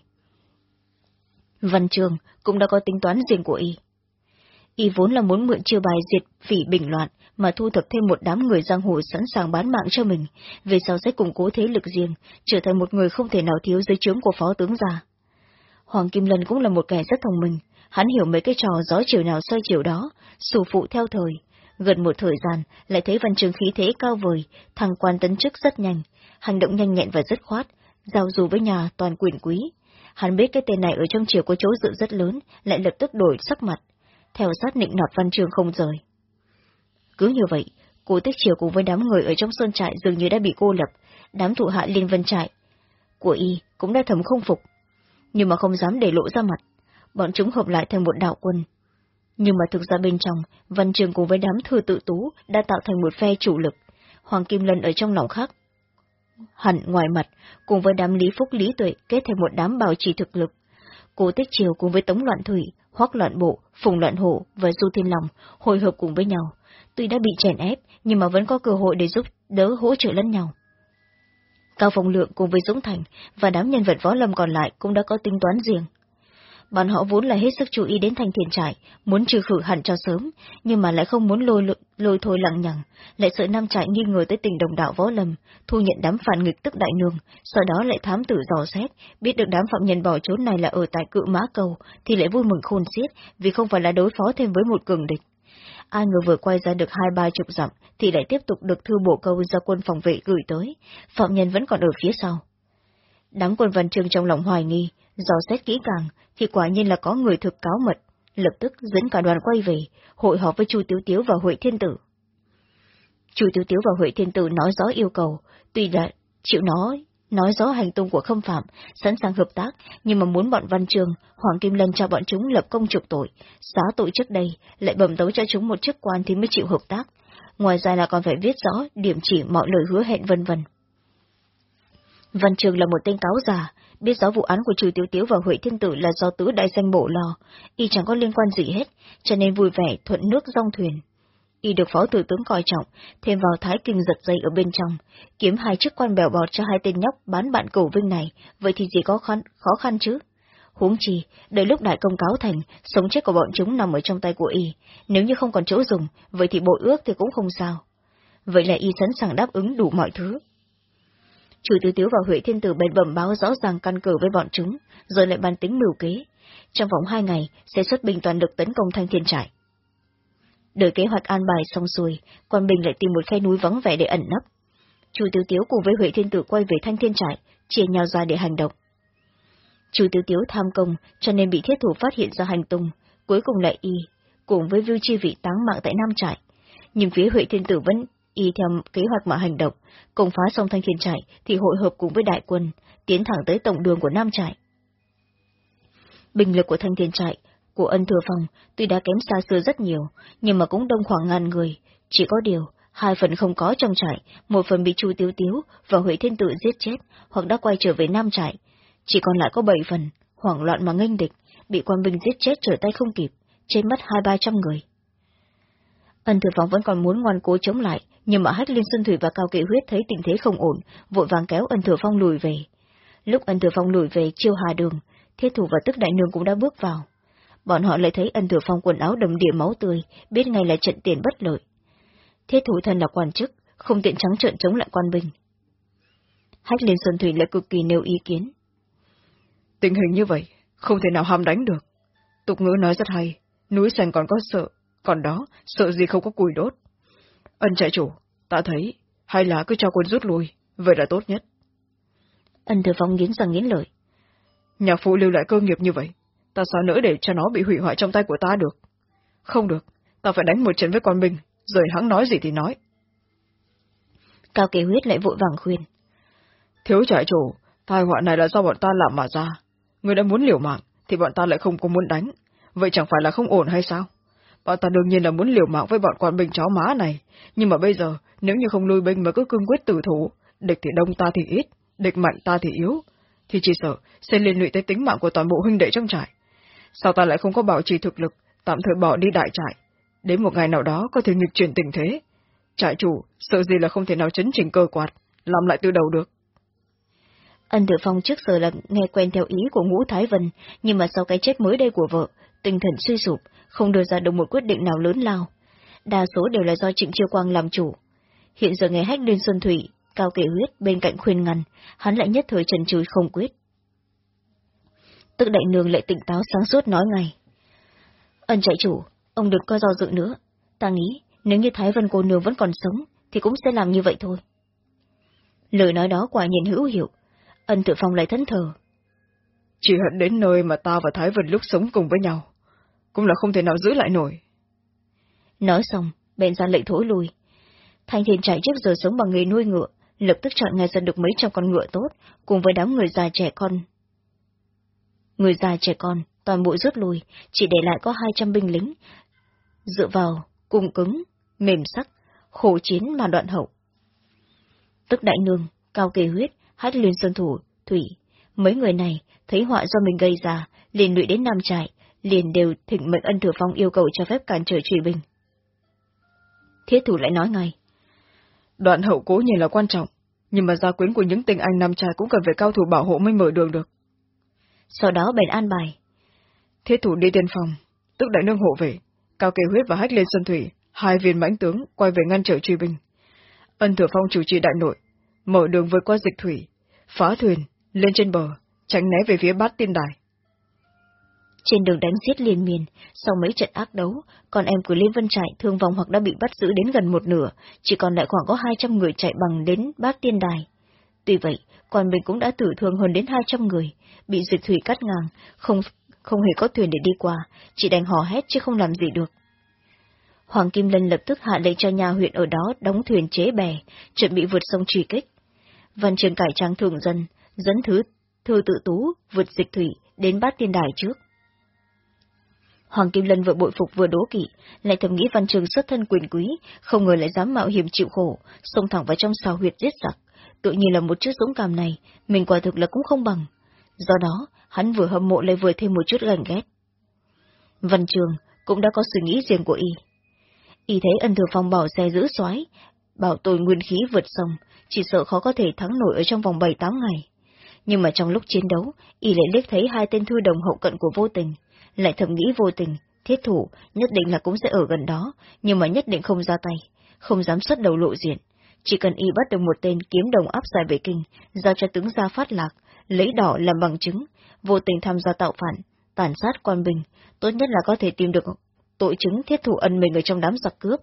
Văn Trường cũng đã có tính toán riêng của y. Y vốn là muốn mượn chiêu bài diệt phỉ bình loạn, mà thu thập thêm một đám người giang hồ sẵn sàng bán mạng cho mình, về sau sẽ củng cố thế lực riêng, trở thành một người không thể nào thiếu dưới trướng của phó tướng già. Hoàng Kim Lân cũng là một kẻ rất thông minh, hắn hiểu mấy cái trò gió chiều nào xoay chiều đó, sủ phụ theo thời. Gần một thời gian, lại thấy văn trường khí thế cao vời, thăng quan tấn chức rất nhanh, hành động nhanh nhẹn và dứt khoát, giao du với nhà toàn quyền quý. Hắn biết cái tên này ở trong triều có chỗ dựa rất lớn, lại lập tức đổi sắc mặt, theo sát nịnh nọt văn trường không rời. Cứ như vậy, cô tích chiều cùng với đám người ở trong sơn trại dường như đã bị cô lập, đám thủ hạ liên vân trại của y cũng đã thầm không phục, nhưng mà không dám để lộ ra mặt. Bọn chúng hợp lại thành một đạo quân. Nhưng mà thực ra bên trong, văn trường cùng với đám thư tự tú đã tạo thành một phe chủ lực. Hoàng Kim Lân ở trong lòng khác. Hẳn ngoài mặt, cùng với đám Lý Phúc Lý Tuệ kết thành một đám bảo trì thực lực. Cô Tích Triều cùng với Tống Loạn Thủy, Hoắc Loạn Bộ, Phùng Loạn Hổ và Du Thiên Lòng hội hợp cùng với nhau. Tuy đã bị chèn ép, nhưng mà vẫn có cơ hội để giúp đỡ hỗ trợ lẫn nhau. Cao Phong Lượng cùng với Dũng Thành và đám nhân vật võ lâm còn lại cũng đã có tính toán riêng. Bọn họ vốn là hết sức chú ý đến thành thiền trại, muốn trừ khử hẳn cho sớm, nhưng mà lại không muốn lôi lôi thôi lặng nhằng, lại sợ Nam trại nghi ngờ tới tình đồng đạo võ lâm, thu nhận đám phản nghịch tức đại nương, sau đó lại thám tử dò xét, biết được đám phạm nhân bỏ trốn này là ở tại cự mã cầu, thì lại vui mừng khôn xiết, vì không phải là đối phó thêm với một cường địch. Ai ngờ vừa quay ra được hai ba chục dặm, thì lại tiếp tục được thư bộ câu do quân phòng vệ gửi tới, phạm nhân vẫn còn ở phía sau. Đám quân văn trương trong lòng hoài nghi, dò xét kỹ càng, thì quả nhiên là có người thực cáo mật, lập tức dẫn cả đoàn quay về, hội họp với Chu Tiếu Tiếu và Huệ Thiên Tử. Chu Tiếu Tiếu và Huệ Thiên Tử nói rõ yêu cầu, tuy đã chịu nói, nói rõ hành tung của khâm phạm, sẵn sàng hợp tác, nhưng mà muốn bọn Văn Trường, Hoàng Kim Lân cho bọn chúng lập công trục tội, xóa tội trước đây, lại bầm tấu cho chúng một chức quan thì mới chịu hợp tác. Ngoài ra là còn phải viết rõ, điểm chỉ mọi lời hứa hẹn vân vân. Văn Trường là một tên cáo già, biết rõ vụ án của trừ Tiếu Tiếu và Huệ Thiên Tử là do tứ đại danh bộ lo, y chẳng có liên quan gì hết, cho nên vui vẻ thuận nước dong thuyền. Y được phó tử tướng coi trọng, thêm vào thái kinh giật dây ở bên trong, kiếm hai chiếc quan bèo bọt cho hai tên nhóc bán bạn cổ vinh này, vậy thì gì có khăn, khó khăn chứ? Huống chi, đợi lúc đại công cáo thành, sống chết của bọn chúng nằm ở trong tay của y, nếu như không còn chỗ dùng, vậy thì bội ước thì cũng không sao. Vậy là y sẵn sàng đáp ứng đủ mọi thứ. Chủ tứ tiếu và Huệ Thiên Tử bèn bẩm báo rõ ràng căn cử với bọn chúng, rồi lại bàn tính mưu kế. Trong vòng hai ngày, sẽ xuất binh toàn lực tấn công thanh thiên trại. Đợi kế hoạch an bài xong xuôi, quan bình lại tìm một khe núi vắng vẻ để ẩn nấp. Chủ Tiểu Tiếu cùng với Huệ Thiên Tử quay về thanh thiên trại, chia nhau ra để hành động. Chủ Tiểu Tiếu tham công, cho nên bị thiết thủ phát hiện ra hành tung, cuối cùng lại y, cùng với vưu chi vị táng mạng tại Nam Trại. Nhưng phía Huệ Thiên Tử vẫn y theo kế hoạch mà hành động, công phá xong thanh thiên trại thì hội hợp cùng với đại quân, tiến thẳng tới tổng đường của Nam Trại. Bình lực của thanh thiên trại, của ân thừa phòng, tuy đã kém xa xưa rất nhiều, nhưng mà cũng đông khoảng ngàn người, chỉ có điều, hai phần không có trong trại, một phần bị Chu Tiếu Tiếu và Huệ Thiên Tự giết chết, hoặc đã quay trở về Nam trại. Chỉ còn lại có bảy phần, hoảng loạn mà nghênh địch, bị quan binh giết chết trở tay không kịp, trên mất hai ba trăm người. Ân thừa phòng vẫn còn muốn ngoan cố chống lại, nhưng mà Hách Liên Xuân Thủy và Cao Kỵ Huyết thấy tình thế không ổn, vội vàng kéo Ân Thừa Phong lùi về. Lúc Ân Thừa Phong lùi về chiêu hà đường, thế Thủ và Tức Đại Nương cũng đã bước vào. Bọn họ lại thấy Ân Thừa Phong quần áo đầm đìa máu tươi, biết ngay là trận tiền bất lợi. Thiết Thủ thân là quan chức, không tiện trắng trợn chống lại quan binh. Hách Liên Xuân Thủy lại cực kỳ nêu ý kiến. Tình hình như vậy, không thể nào ham đánh được. Tục ngữ nói rất hay, núi xanh còn có sợ, còn đó, sợ gì không có cùi đốt. Ân trại chủ, ta thấy, hay là cứ cho quân rút lui, vậy là tốt nhất. Ân thừa phong nghiến răng nghiến lợi. Nhạc phụ lưu lại cơ nghiệp như vậy, ta sao nỡ để cho nó bị hủy hoại trong tay của ta được? Không được, ta phải đánh một trận với con mình, rồi hắn nói gì thì nói. Cao kỳ huyết lại vội vàng khuyên. Thiếu trại chủ, tai họa này là do bọn ta làm mà ra. Người đã muốn liều mạng, thì bọn ta lại không có muốn đánh. Vậy chẳng phải là không ổn hay sao? Bọn ta đương nhiên là muốn liều mạng với bọn quan binh chó má này, nhưng mà bây giờ, nếu như không lui binh mà cứ cương quyết tử thủ, địch thì đông ta thì ít, địch mạnh ta thì yếu, thì chỉ sợ sẽ liên lụy tới tính mạng của toàn bộ huynh đệ trong trại. Sao ta lại không có bảo trì thực lực, tạm thời bỏ đi đại trại, đến một ngày nào đó có thể nghịch chuyển tình thế. Trại chủ, sợ gì là không thể nào chấn chỉnh cơ quạt, làm lại từ đầu được. Ân Tử Phong trước giờ là nghe quen theo ý của Ngũ Thái Vân, nhưng mà sau cái chết mới đây của vợ, tinh thần suy sụp, không đưa ra được một quyết định nào lớn lao. Đa số đều là do Trịnh Chiêu Quang làm chủ. Hiện giờ nghe hách lên Xuân Thủy, Cao Kể Huyết bên cạnh khuyên ngăn, hắn lại nhất thời trần trừ không quyết. Tức đại nương lại tỉnh táo sáng suốt nói ngay. Ân chạy chủ, ông đừng có do dự nữa. Ta nghĩ, nếu như Thái Vân cô nương vẫn còn sống, thì cũng sẽ làm như vậy thôi. Lời nói đó quả nhiên hữu hiệu. Ân tự phong lại thẫn thờ. Chỉ hận đến nơi mà ta và Thái Vân lúc sống cùng với nhau. Cũng là không thể nào giữ lại nổi. Nói xong, bèn ra lệnh thối lui. Thanh thiên trải trước giờ sống bằng nghề nuôi ngựa, lập tức chọn ngay dân được mấy trăm con ngựa tốt, cùng với đám người già trẻ con. Người già trẻ con, toàn bộ rút lui, chỉ để lại có hai trăm binh lính. Dựa vào, cung cứng, mềm sắc, khổ chiến mà đoạn hậu. Tức đại nương, cao kề huyết, hát liên sơn thủ, thủy, mấy người này thấy họa do mình gây ra, liền lụy đến Nam Trại, liền đều thỉnh mệnh ân thừa phong yêu cầu cho phép cản trở truy binh. Thiết thủ lại nói ngay. Đoạn hậu cố nhiên là quan trọng, nhưng mà gia quyến của những tình anh Nam Trại cũng cần phải cao thủ bảo hộ mới mở đường được. Sau đó bèn an bài. Thiết thủ đi tiên phòng, tức đại nương hộ vệ, cao kề huyết và hách lên xuân thủy, hai viên mãnh tướng quay về ngăn trở truy binh. Ân thừa phong chủ trì đại nội, mở đường vượt qua dịch thủy, phá thuyền, lên trên bờ, tránh né về phía bát tiên đài. Trên đường đánh giết liên miên, sau mấy trận ác đấu, còn em của Liên Vân Trại thương vong hoặc đã bị bắt giữ đến gần một nửa, chỉ còn lại khoảng có 200 người chạy bằng đến bát tiên đài. Tuy vậy, quan mình cũng đã tử thương hơn đến 200 người, bị dịch thủy cắt ngang, không không hề có thuyền để đi qua, chỉ đành hò hét chứ không làm gì được. Hoàng Kim Lân lập tức hạ lệnh cho nhà huyện ở đó đóng thuyền chế bè, chuẩn bị vượt sông truy kích. Văn trường cải trang thường dân, dẫn thứ thư tự tú vượt dịch thủy đến bát tiên đài trước. Hoàng Kim Lân vừa bội phục vừa đố kỵ, lại thầm nghĩ văn trường xuất thân quyền quý, không ngờ lại dám mạo hiểm chịu khổ, xông thẳng vào trong xào huyệt giết giặc. Tự nhiên là một chút dũng cảm này, mình quả thực là cũng không bằng. Do đó, hắn vừa hâm mộ lại vừa thêm một chút gành ghét. Văn Trường cũng đã có suy nghĩ riêng của y. Y thấy ân thừa phong bảo xe giữ xoái, bảo tồn nguyên khí vượt sông, chỉ sợ khó có thể thắng nổi ở trong vòng bảy tám ngày. Nhưng mà trong lúc chiến đấu, y lại liếc thấy hai tên thư đồng hậu cận của vô tình, lại thầm nghĩ vô tình, thiết thủ, nhất định là cũng sẽ ở gần đó, nhưng mà nhất định không ra tay, không dám xuất đầu lộ diện. Chỉ cần y bắt được một tên kiếm đồng áp giải về kinh, giao cho tướng gia phát lạc, lấy đỏ làm bằng chứng, vô tình tham gia tạo phản, tàn sát quan bình, tốt nhất là có thể tìm được tội chứng thiết thủ ân mình ở trong đám giặc cướp.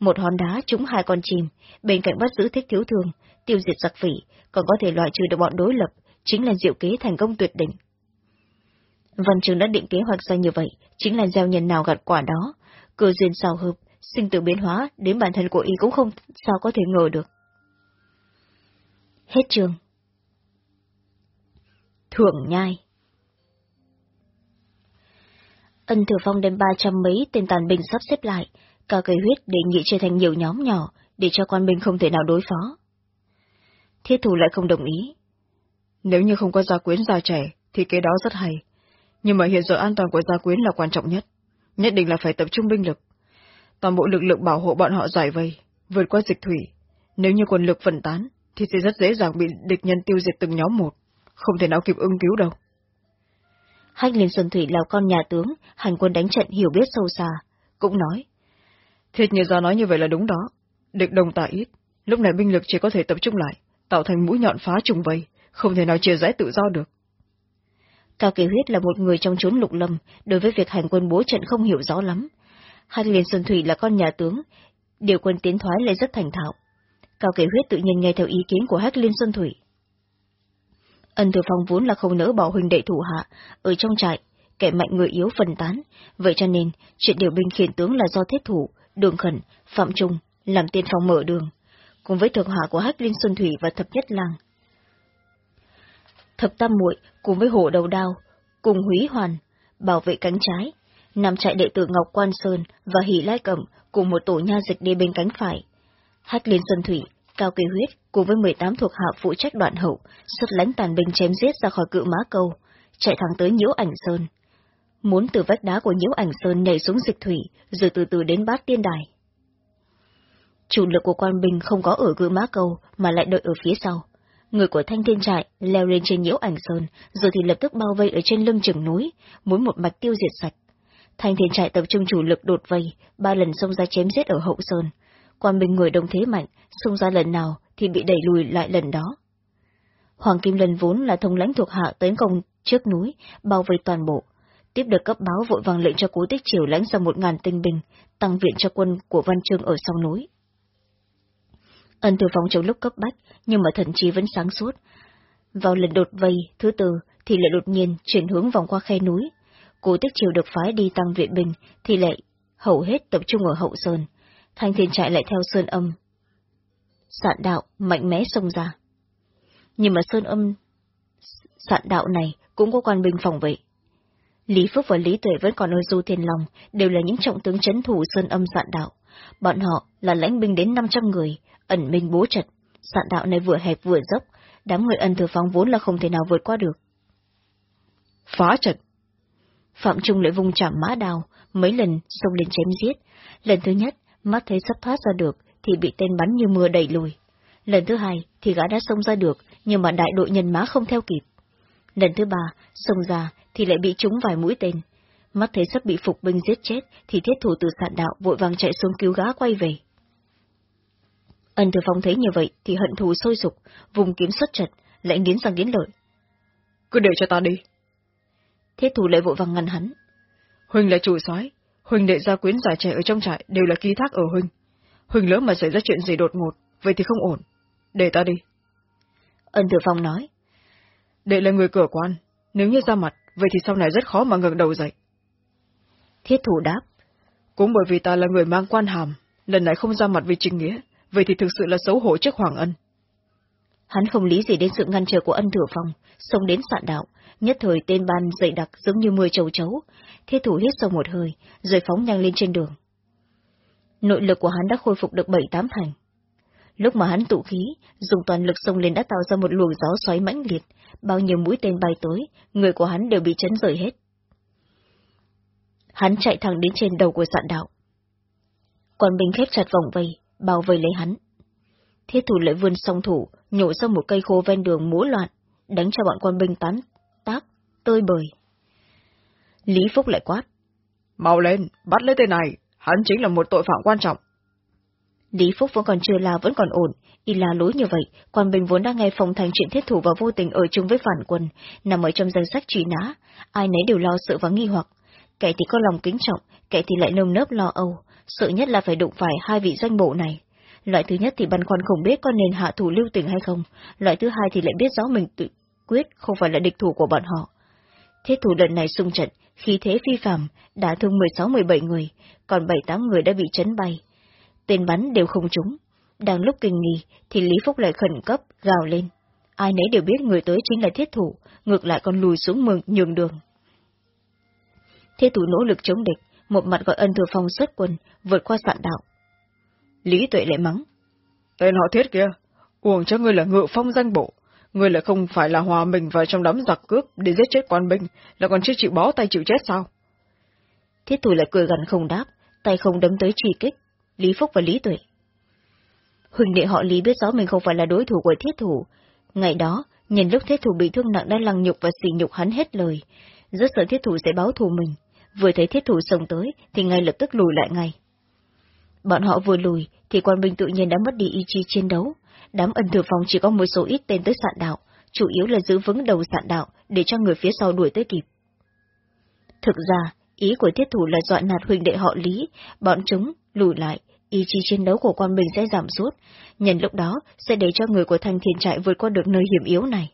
Một hòn đá trúng hai con chim, bên cạnh bắt giữ thích thiếu thương, tiêu diệt giặc phỉ, còn có thể loại trừ được bọn đối lập, chính là diệu kế thành công tuyệt đỉnh. Văn Trường đã định kế hoạch ra như vậy, chính là gieo nhân nào gặt quả đó. Cơ duyên sao hợp, sinh tử biến hóa, đến bản thân của y cũng không sao có thể ngờ được. Hết trường. Thượng nhai Ân Thừa Phong đem ba trăm mấy tên tàn binh sắp xếp lại, cả cây huyết đề nghị chia thành nhiều nhóm nhỏ, để cho quan binh không thể nào đối phó. Thiết thủ lại không đồng ý. Nếu như không có gia quyến già trẻ, thì cái đó rất hay. Nhưng mà hiện giờ an toàn của gia quyến là quan trọng nhất. Nhất định là phải tập trung binh lực. Toàn bộ lực lượng bảo hộ bọn họ giải vây, vượt qua dịch thủy. Nếu như quân lực phân tán, thì sẽ rất dễ dàng bị địch nhân tiêu diệt từng nhóm một. Không thể nào kịp ưng cứu đâu. Hách Liên Xuân Thủy là con nhà tướng, hành quân đánh trận hiểu biết sâu xa, cũng nói. Thiệt như ra nói như vậy là đúng đó. Địch đồng tà ít, lúc này binh lực chỉ có thể tập trung lại, tạo thành mũi nhọn phá trùng vây, không thể nào chia rẽ tự do được. Cao Kỳ Huyết là một người trong chốn lục lâm, đối với việc hành quân bố trận không hiểu rõ lắm. Hách Liên Xuân Thủy là con nhà tướng, điều quân tiến thoái lại rất thành thạo. Cao Kỳ Huyết tự nhiên nghe theo ý kiến của Hách Liên Xuân Thủy. Ân Thừa Phong vốn là không nỡ bỏ huynh đệ thủ hạ, ở trong trại, kẻ mạnh người yếu phân tán, vậy cho nên, chuyện điều binh khiển tướng là do thiết thủ, đường khẩn, phạm trung, làm tiên phong mở đường, cùng với thượng hạ của Hách Linh Xuân Thủy và Thập Nhất Lang. Thập Tam muội cùng với hổ đầu đao, cùng húy hoàn, bảo vệ cánh trái, nằm trại đệ tử Ngọc Quan Sơn và Hỷ Lai Cẩm cùng một tổ nha dịch đi bên cánh phải. Hách Liên Xuân Thủy Cao Kỳ Huyết cùng với 18 thuộc hạ phụ trách đoạn hậu, xuất lãnh tàn binh chém giết ra khỏi cự mã câu, chạy thẳng tới nhiễu ảnh sơn. Muốn từ vách đá của nhiễu ảnh sơn nhảy xuống dịch thủy, rồi từ từ đến bát tiên đài. Chủ lực của quan binh không có ở cự mã câu, mà lại đợi ở phía sau. Người của thanh thiên trại leo lên trên nhiễu ảnh sơn, rồi thì lập tức bao vây ở trên lưng chừng núi, muốn một mạch tiêu diệt sạch. Thanh thiên trại tập trung chủ lực đột vây, ba lần xông ra chém giết ở hậu sơn. Quan binh người đồng thế mạnh, xông ra lần nào thì bị đẩy lùi lại lần đó. Hoàng Kim Lân vốn là thống lãnh thuộc hạ tấn công trước núi, bao vây toàn bộ. Tiếp được cấp báo vội vàng lệnh cho cố tích triều lãnh ra một ngàn tinh binh, tăng viện cho quân của Văn Trương ở sau núi. Ân từ phòng trong lúc cấp bách, nhưng mà thần chí vẫn sáng suốt. Vào lần đột vây thứ tư thì lại đột nhiên chuyển hướng vòng qua khe núi. Cố tích triều được phái đi tăng viện binh thì lại hầu hết tập trung ở hậu sơn. Thanh thiên trại lại theo sơn âm. Sạn đạo mạnh mẽ xông ra. Nhưng mà sơn âm sạn đạo này cũng có quan binh phòng vệ. Lý Phúc và Lý Tuệ vẫn còn ở Du Thiên lòng, đều là những trọng tướng chấn thủ sơn âm sạn đạo. Bọn họ là lãnh binh đến 500 người, ẩn minh bố trận. Sạn đạo này vừa hẹp vừa dốc, đám người ân thừa phóng vốn là không thể nào vượt qua được. Phá trận! Phạm Trung lại vùng chạm mã đào, mấy lần xông lên chém giết. Lần thứ nhất, mắt thấy sắp thoát ra được, thì bị tên bắn như mưa đẩy lùi. Lần thứ hai, thì gã đã xông ra được, nhưng mà đại đội nhân mã không theo kịp. Lần thứ ba, xông ra, thì lại bị trúng vài mũi tên. Mắt thấy sắp bị phục binh giết chết, thì thiết thủ từ sạn đạo vội vàng chạy xuống cứu gã quay về. Ân Thừa Phong thấy như vậy thì hận thù sôi sục, vùng kiếm xuất trận, lại nghiến răng nghiến lợi. Cứ để cho ta đi. Thiết thủ lại vội vàng ngăn hắn. Huỳnh là chủ soái, Huỳnh đệ gia quyến giả trẻ ở trong trại đều là ký thác ở Huỳnh. Huỳnh lỡ mà xảy ra chuyện gì đột ngột, vậy thì không ổn. Để ta đi. Ân Thừa Phong nói. Đệ là người cửa quan, nếu như ra mặt, vậy thì sau này rất khó mà ngẩng đầu dậy. Thiết thủ đáp. Cũng bởi vì ta là người mang quan hàm, lần này không ra mặt vì trình nghĩa, vậy thì thực sự là xấu hổ trước Hoàng Ân. Hắn không lý gì đến sự ngăn trở của ân thừa phong, xông đến sạn đạo, nhất thời tên ban dậy đặc giống như mười chầu chấu, thiết thủ hít sâu một hơi, rồi phóng nhanh lên trên đường. Nội lực của hắn đã khôi phục được bảy tám thành. Lúc mà hắn tụ khí, dùng toàn lực xông lên đã tạo ra một luồng gió xoáy mãnh liệt, bao nhiêu mũi tên bay tới, người của hắn đều bị chấn rời hết. Hắn chạy thẳng đến trên đầu của sạn đạo. Quan binh khép chặt vòng vây, bao vây lấy hắn. Thiết thủ lại vươn song thủ, nhổ ra một cây khô ven đường múa loạn, đánh cho bọn quân binh tán, tác, tơi bời. Lý Phúc lại quát. Mau lên, bắt lấy tên này, hắn chính là một tội phạm quan trọng. Lý Phúc vẫn còn chưa là vẫn còn ổn, y là lối như vậy, quan Bình vốn đang nghe phòng thành chuyện thiết thủ và vô tình ở chung với phản quân, nằm ở trong danh sách truy nã, ai nấy đều lo sợ và nghi hoặc. Kẻ thì có lòng kính trọng, kẻ thì lại nơm nớp lo âu, sợ nhất là phải đụng phải hai vị danh bộ này. Loại thứ nhất thì băn khoăn không biết có nên hạ thủ lưu tình hay không, loại thứ hai thì lại biết rõ mình tự quyết không phải là địch thủ của bọn họ. Thiết thủ lần này xung trận, khí thế phi phạm, đã thương 16-17 người, còn 7-8 người đã bị chấn bay. Tên bắn đều không trúng. Đang lúc kinh nghi, thì Lý Phúc lại khẩn cấp, gào lên. Ai nấy đều biết người tới chính là thiết thủ, ngược lại còn lùi xuống mừng nhường đường. Thiết thủ nỗ lực chống địch, một mặt gọi ân thừa phong xuất quân, vượt qua sạn đạo. Lý Tuệ lại mắng. Tên họ thiết kia, uổng cho ngươi là ngự phong danh bộ, ngươi lại không phải là hòa mình vào trong đám giặc cướp để giết chết quan binh, là còn chưa chịu bó tay chịu chết sao? Thiết thủ lại cười gần không đáp, tay không đấm tới truy kích, Lý Phúc và Lý Tuệ. Huỳnh đệ họ Lý biết rõ mình không phải là đối thủ của thiết thủ. Ngày đó, nhìn lúc thiết thủ bị thương nặng đã lăng nhục và xỉ nhục hắn hết lời, rất sợ thiết thủ sẽ báo thù mình. Vừa thấy thiết thủ xông tới, thì ngay lập tức lùi lại ngay. Bọn họ vừa lùi, thì quan binh tự nhiên đã mất đi ý chí chiến đấu. Đám ẩn thừa phòng chỉ có một số ít tên tới sạn đạo, chủ yếu là giữ vững đầu sạn đạo để cho người phía sau đuổi tới kịp. Thực ra, ý của thiết thủ là dọa nạt huỳnh đệ họ Lý, bọn chúng lùi lại, ý chí chiến đấu của quan mình sẽ giảm sút, nhân lúc đó sẽ để cho người của thanh thiên trại vượt qua được nơi hiểm yếu này.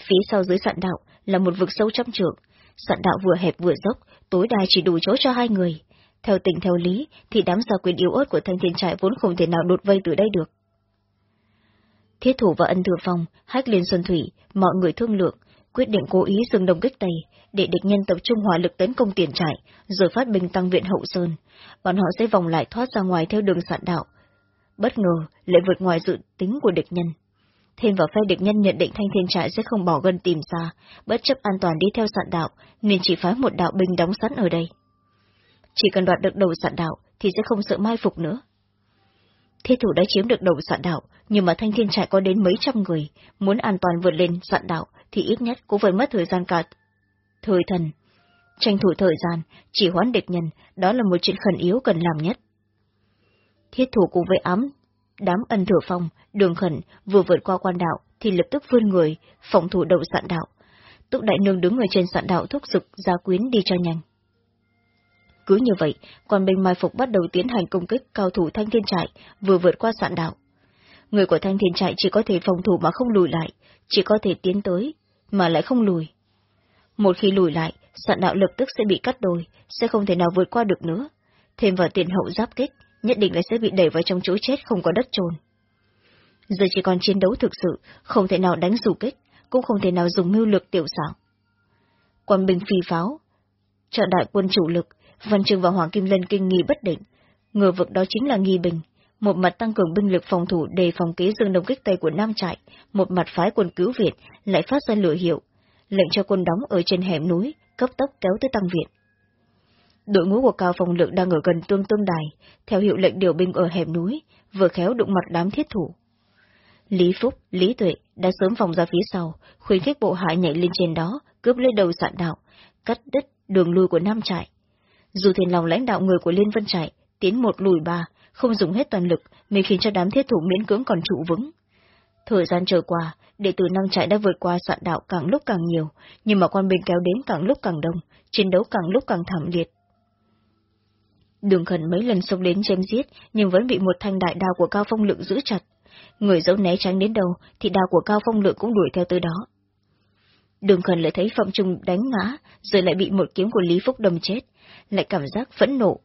Phía sau dưới sạn đạo là một vực sâu trăm trượng, sạn đạo vừa hẹp vừa dốc, tối đa chỉ đủ chỗ cho hai người. Theo tình theo lý, thì đám gia quyền yếu ớt của thanh thiên trại vốn không thể nào đột vây từ đây được. Thiết thủ và ân thừa phong, hách liên xuân thủy, mọi người thương lượng, quyết định cố ý dừng đồng kích Tây, để địch nhân tập trung hỏa lực tấn công tiền trại, rồi phát binh tăng viện hậu sơn. Bọn họ sẽ vòng lại thoát ra ngoài theo đường sạn đạo. Bất ngờ, lại vượt ngoài dự tính của địch nhân. Thêm vào phe địch nhân nhận định thanh thiên trại sẽ không bỏ gần tìm xa, bất chấp an toàn đi theo sạn đạo, nên chỉ phái một đạo binh đóng sẵn ở đây. Chỉ cần đoạt được đầu sạn đạo, thì sẽ không sợ mai phục nữa. Thiết thủ đã chiếm được đầu sạn đạo, nhưng mà thanh thiên trại có đến mấy trăm người, muốn an toàn vượt lên sạn đạo thì ít nhất cũng phải mất thời gian cả thời thần. tranh thủ thời gian, chỉ hoán địch nhân, đó là một chuyện khẩn yếu cần làm nhất. Thiết thủ cùng với ám, đám ân thừa phong, đường khẩn vừa vượt qua quan đạo thì lập tức vươn người, phòng thủ đầu sạn đạo. Túc đại nương đứng ở trên sạn đạo thúc giục gia quyến đi cho nhanh. Cứ như vậy, quan binh mai phục bắt đầu tiến hành công kích cao thủ thanh thiên trại vừa vượt qua sạn đạo. Người của thanh thiên trại chỉ có thể phòng thủ mà không lùi lại, chỉ có thể tiến tới, mà lại không lùi. Một khi lùi lại, sạn đạo lập tức sẽ bị cắt đôi, sẽ không thể nào vượt qua được nữa. Thêm vào tiền hậu giáp kích, nhất định là sẽ bị đẩy vào trong chỗ chết không có đất trồn. Giờ chỉ còn chiến đấu thực sự, không thể nào đánh dù kích, cũng không thể nào dùng mưu lược tiểu xảo. Quân binh phi pháo, trợ đại quân chủ lực, Văn trường và Hoàng Kim Lân kinh nghi bất định. Ngờ vực đó chính là nghi bình, một mặt tăng cường binh lực phòng thủ đề phòng kế dương đông kích tây của Nam Trại, một mặt phái quân cứu Việt lại phát ra lửa hiệu, lệnh cho quân đóng ở trên hẻm núi, cấp tốc kéo tới tăng viện. Đội ngũ của Cao Phong Lượng đang ở gần tương tương đài, theo hiệu lệnh điều binh ở hẻm núi, vừa khéo đụng mặt đám thiết thủ. Lý Phúc, Lý Tuệ đã sớm phòng ra phía sau, khuyến khích bộ hạ nhảy lên trên đó, cướp lấy đầu sạn đạo, cắt đứt đường lui của Nam Trại. Dù thiền lòng lãnh đạo người của Liên Vân Trại, tiến một lùi ba, không dùng hết toàn lực, mới khiến cho đám thiết thủ miễn cưỡng còn trụ vững. Thời gian trôi qua, đệ tử năng Trại đã vượt qua soạn đạo càng lúc càng nhiều, nhưng mà quan binh kéo đến càng lúc càng đông, chiến đấu càng lúc càng thảm liệt. Đường khẩn mấy lần xông đến chém giết, nhưng vẫn bị một thanh đại đao của Cao Phong Lượng giữ chặt. Người dẫu né tránh đến đâu, thì đao của Cao Phong Lượng cũng đuổi theo tới đó. Đường khẩn lại thấy Phạm Trung đánh ngã, rồi lại bị một kiếm của Lý Phúc đâm chết, lại cảm giác phẫn nộ,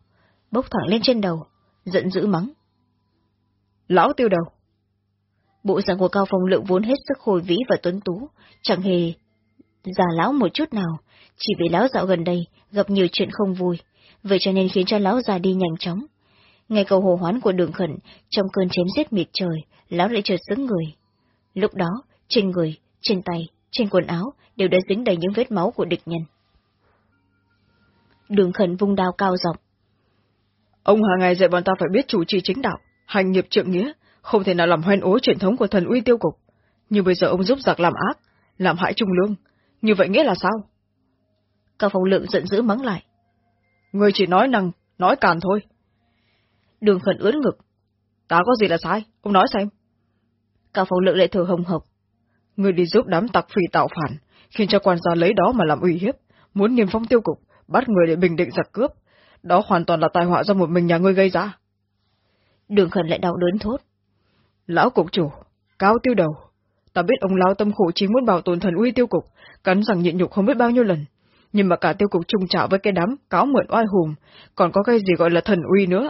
bốc thẳng lên trên đầu, giận dữ mắng. Lão tiêu đầu! Bộ dạng của Cao Phong Lượng vốn hết sức hồi vĩ và tuấn tú, chẳng hề già lão một chút nào, chỉ vì lão dạo gần đây gặp nhiều chuyện không vui, vậy cho nên khiến cho lão già đi nhanh chóng. Nghe cầu hồ hoán của đường khẩn, trong cơn chém giết mịt trời, lão lại chợt sững người. Lúc đó, trên người, trên tay, trên quần áo đều đã dính đầy những vết máu của địch nhân. Đường khẩn vung đao cao giọng. Ông hàng ngày dạy bọn ta phải biết chủ trì chính đạo, hành nghiệp trượng nghĩa, không thể nào làm hoen ố truyền thống của thần uy tiêu cục. Nhưng bây giờ ông giúp giặc làm ác, làm hại trung lương. Như vậy nghĩa là sao? Cao Phong Lượng giận dữ mắng lại. Người chỉ nói năng, nói càn thôi. Đường khẩn ướn ngực. Ta có gì là sai, ông nói xem. Cao Phong Lượng lại thở hồng hộc. Người đi giúp đám tặc phỉ tạo phản, khiến cho quan gia lấy đó mà làm uy hiếp, muốn niềm phong tiêu cục, bắt người để bình định giặc cướp. Đó hoàn toàn là tai họa do một mình nhà ngươi gây ra. Đường khẩn lại đau đớn thốt. Lão cục chủ, cao tiêu đầu, ta biết ông lao tâm khổ chỉ muốn bảo tồn thần uy tiêu cục, cắn rằng nhịn nhục không biết bao nhiêu lần. Nhưng mà cả tiêu cục trung trạo với cái đám cáo mượn oai hùng, còn có cái gì gọi là thần uy nữa.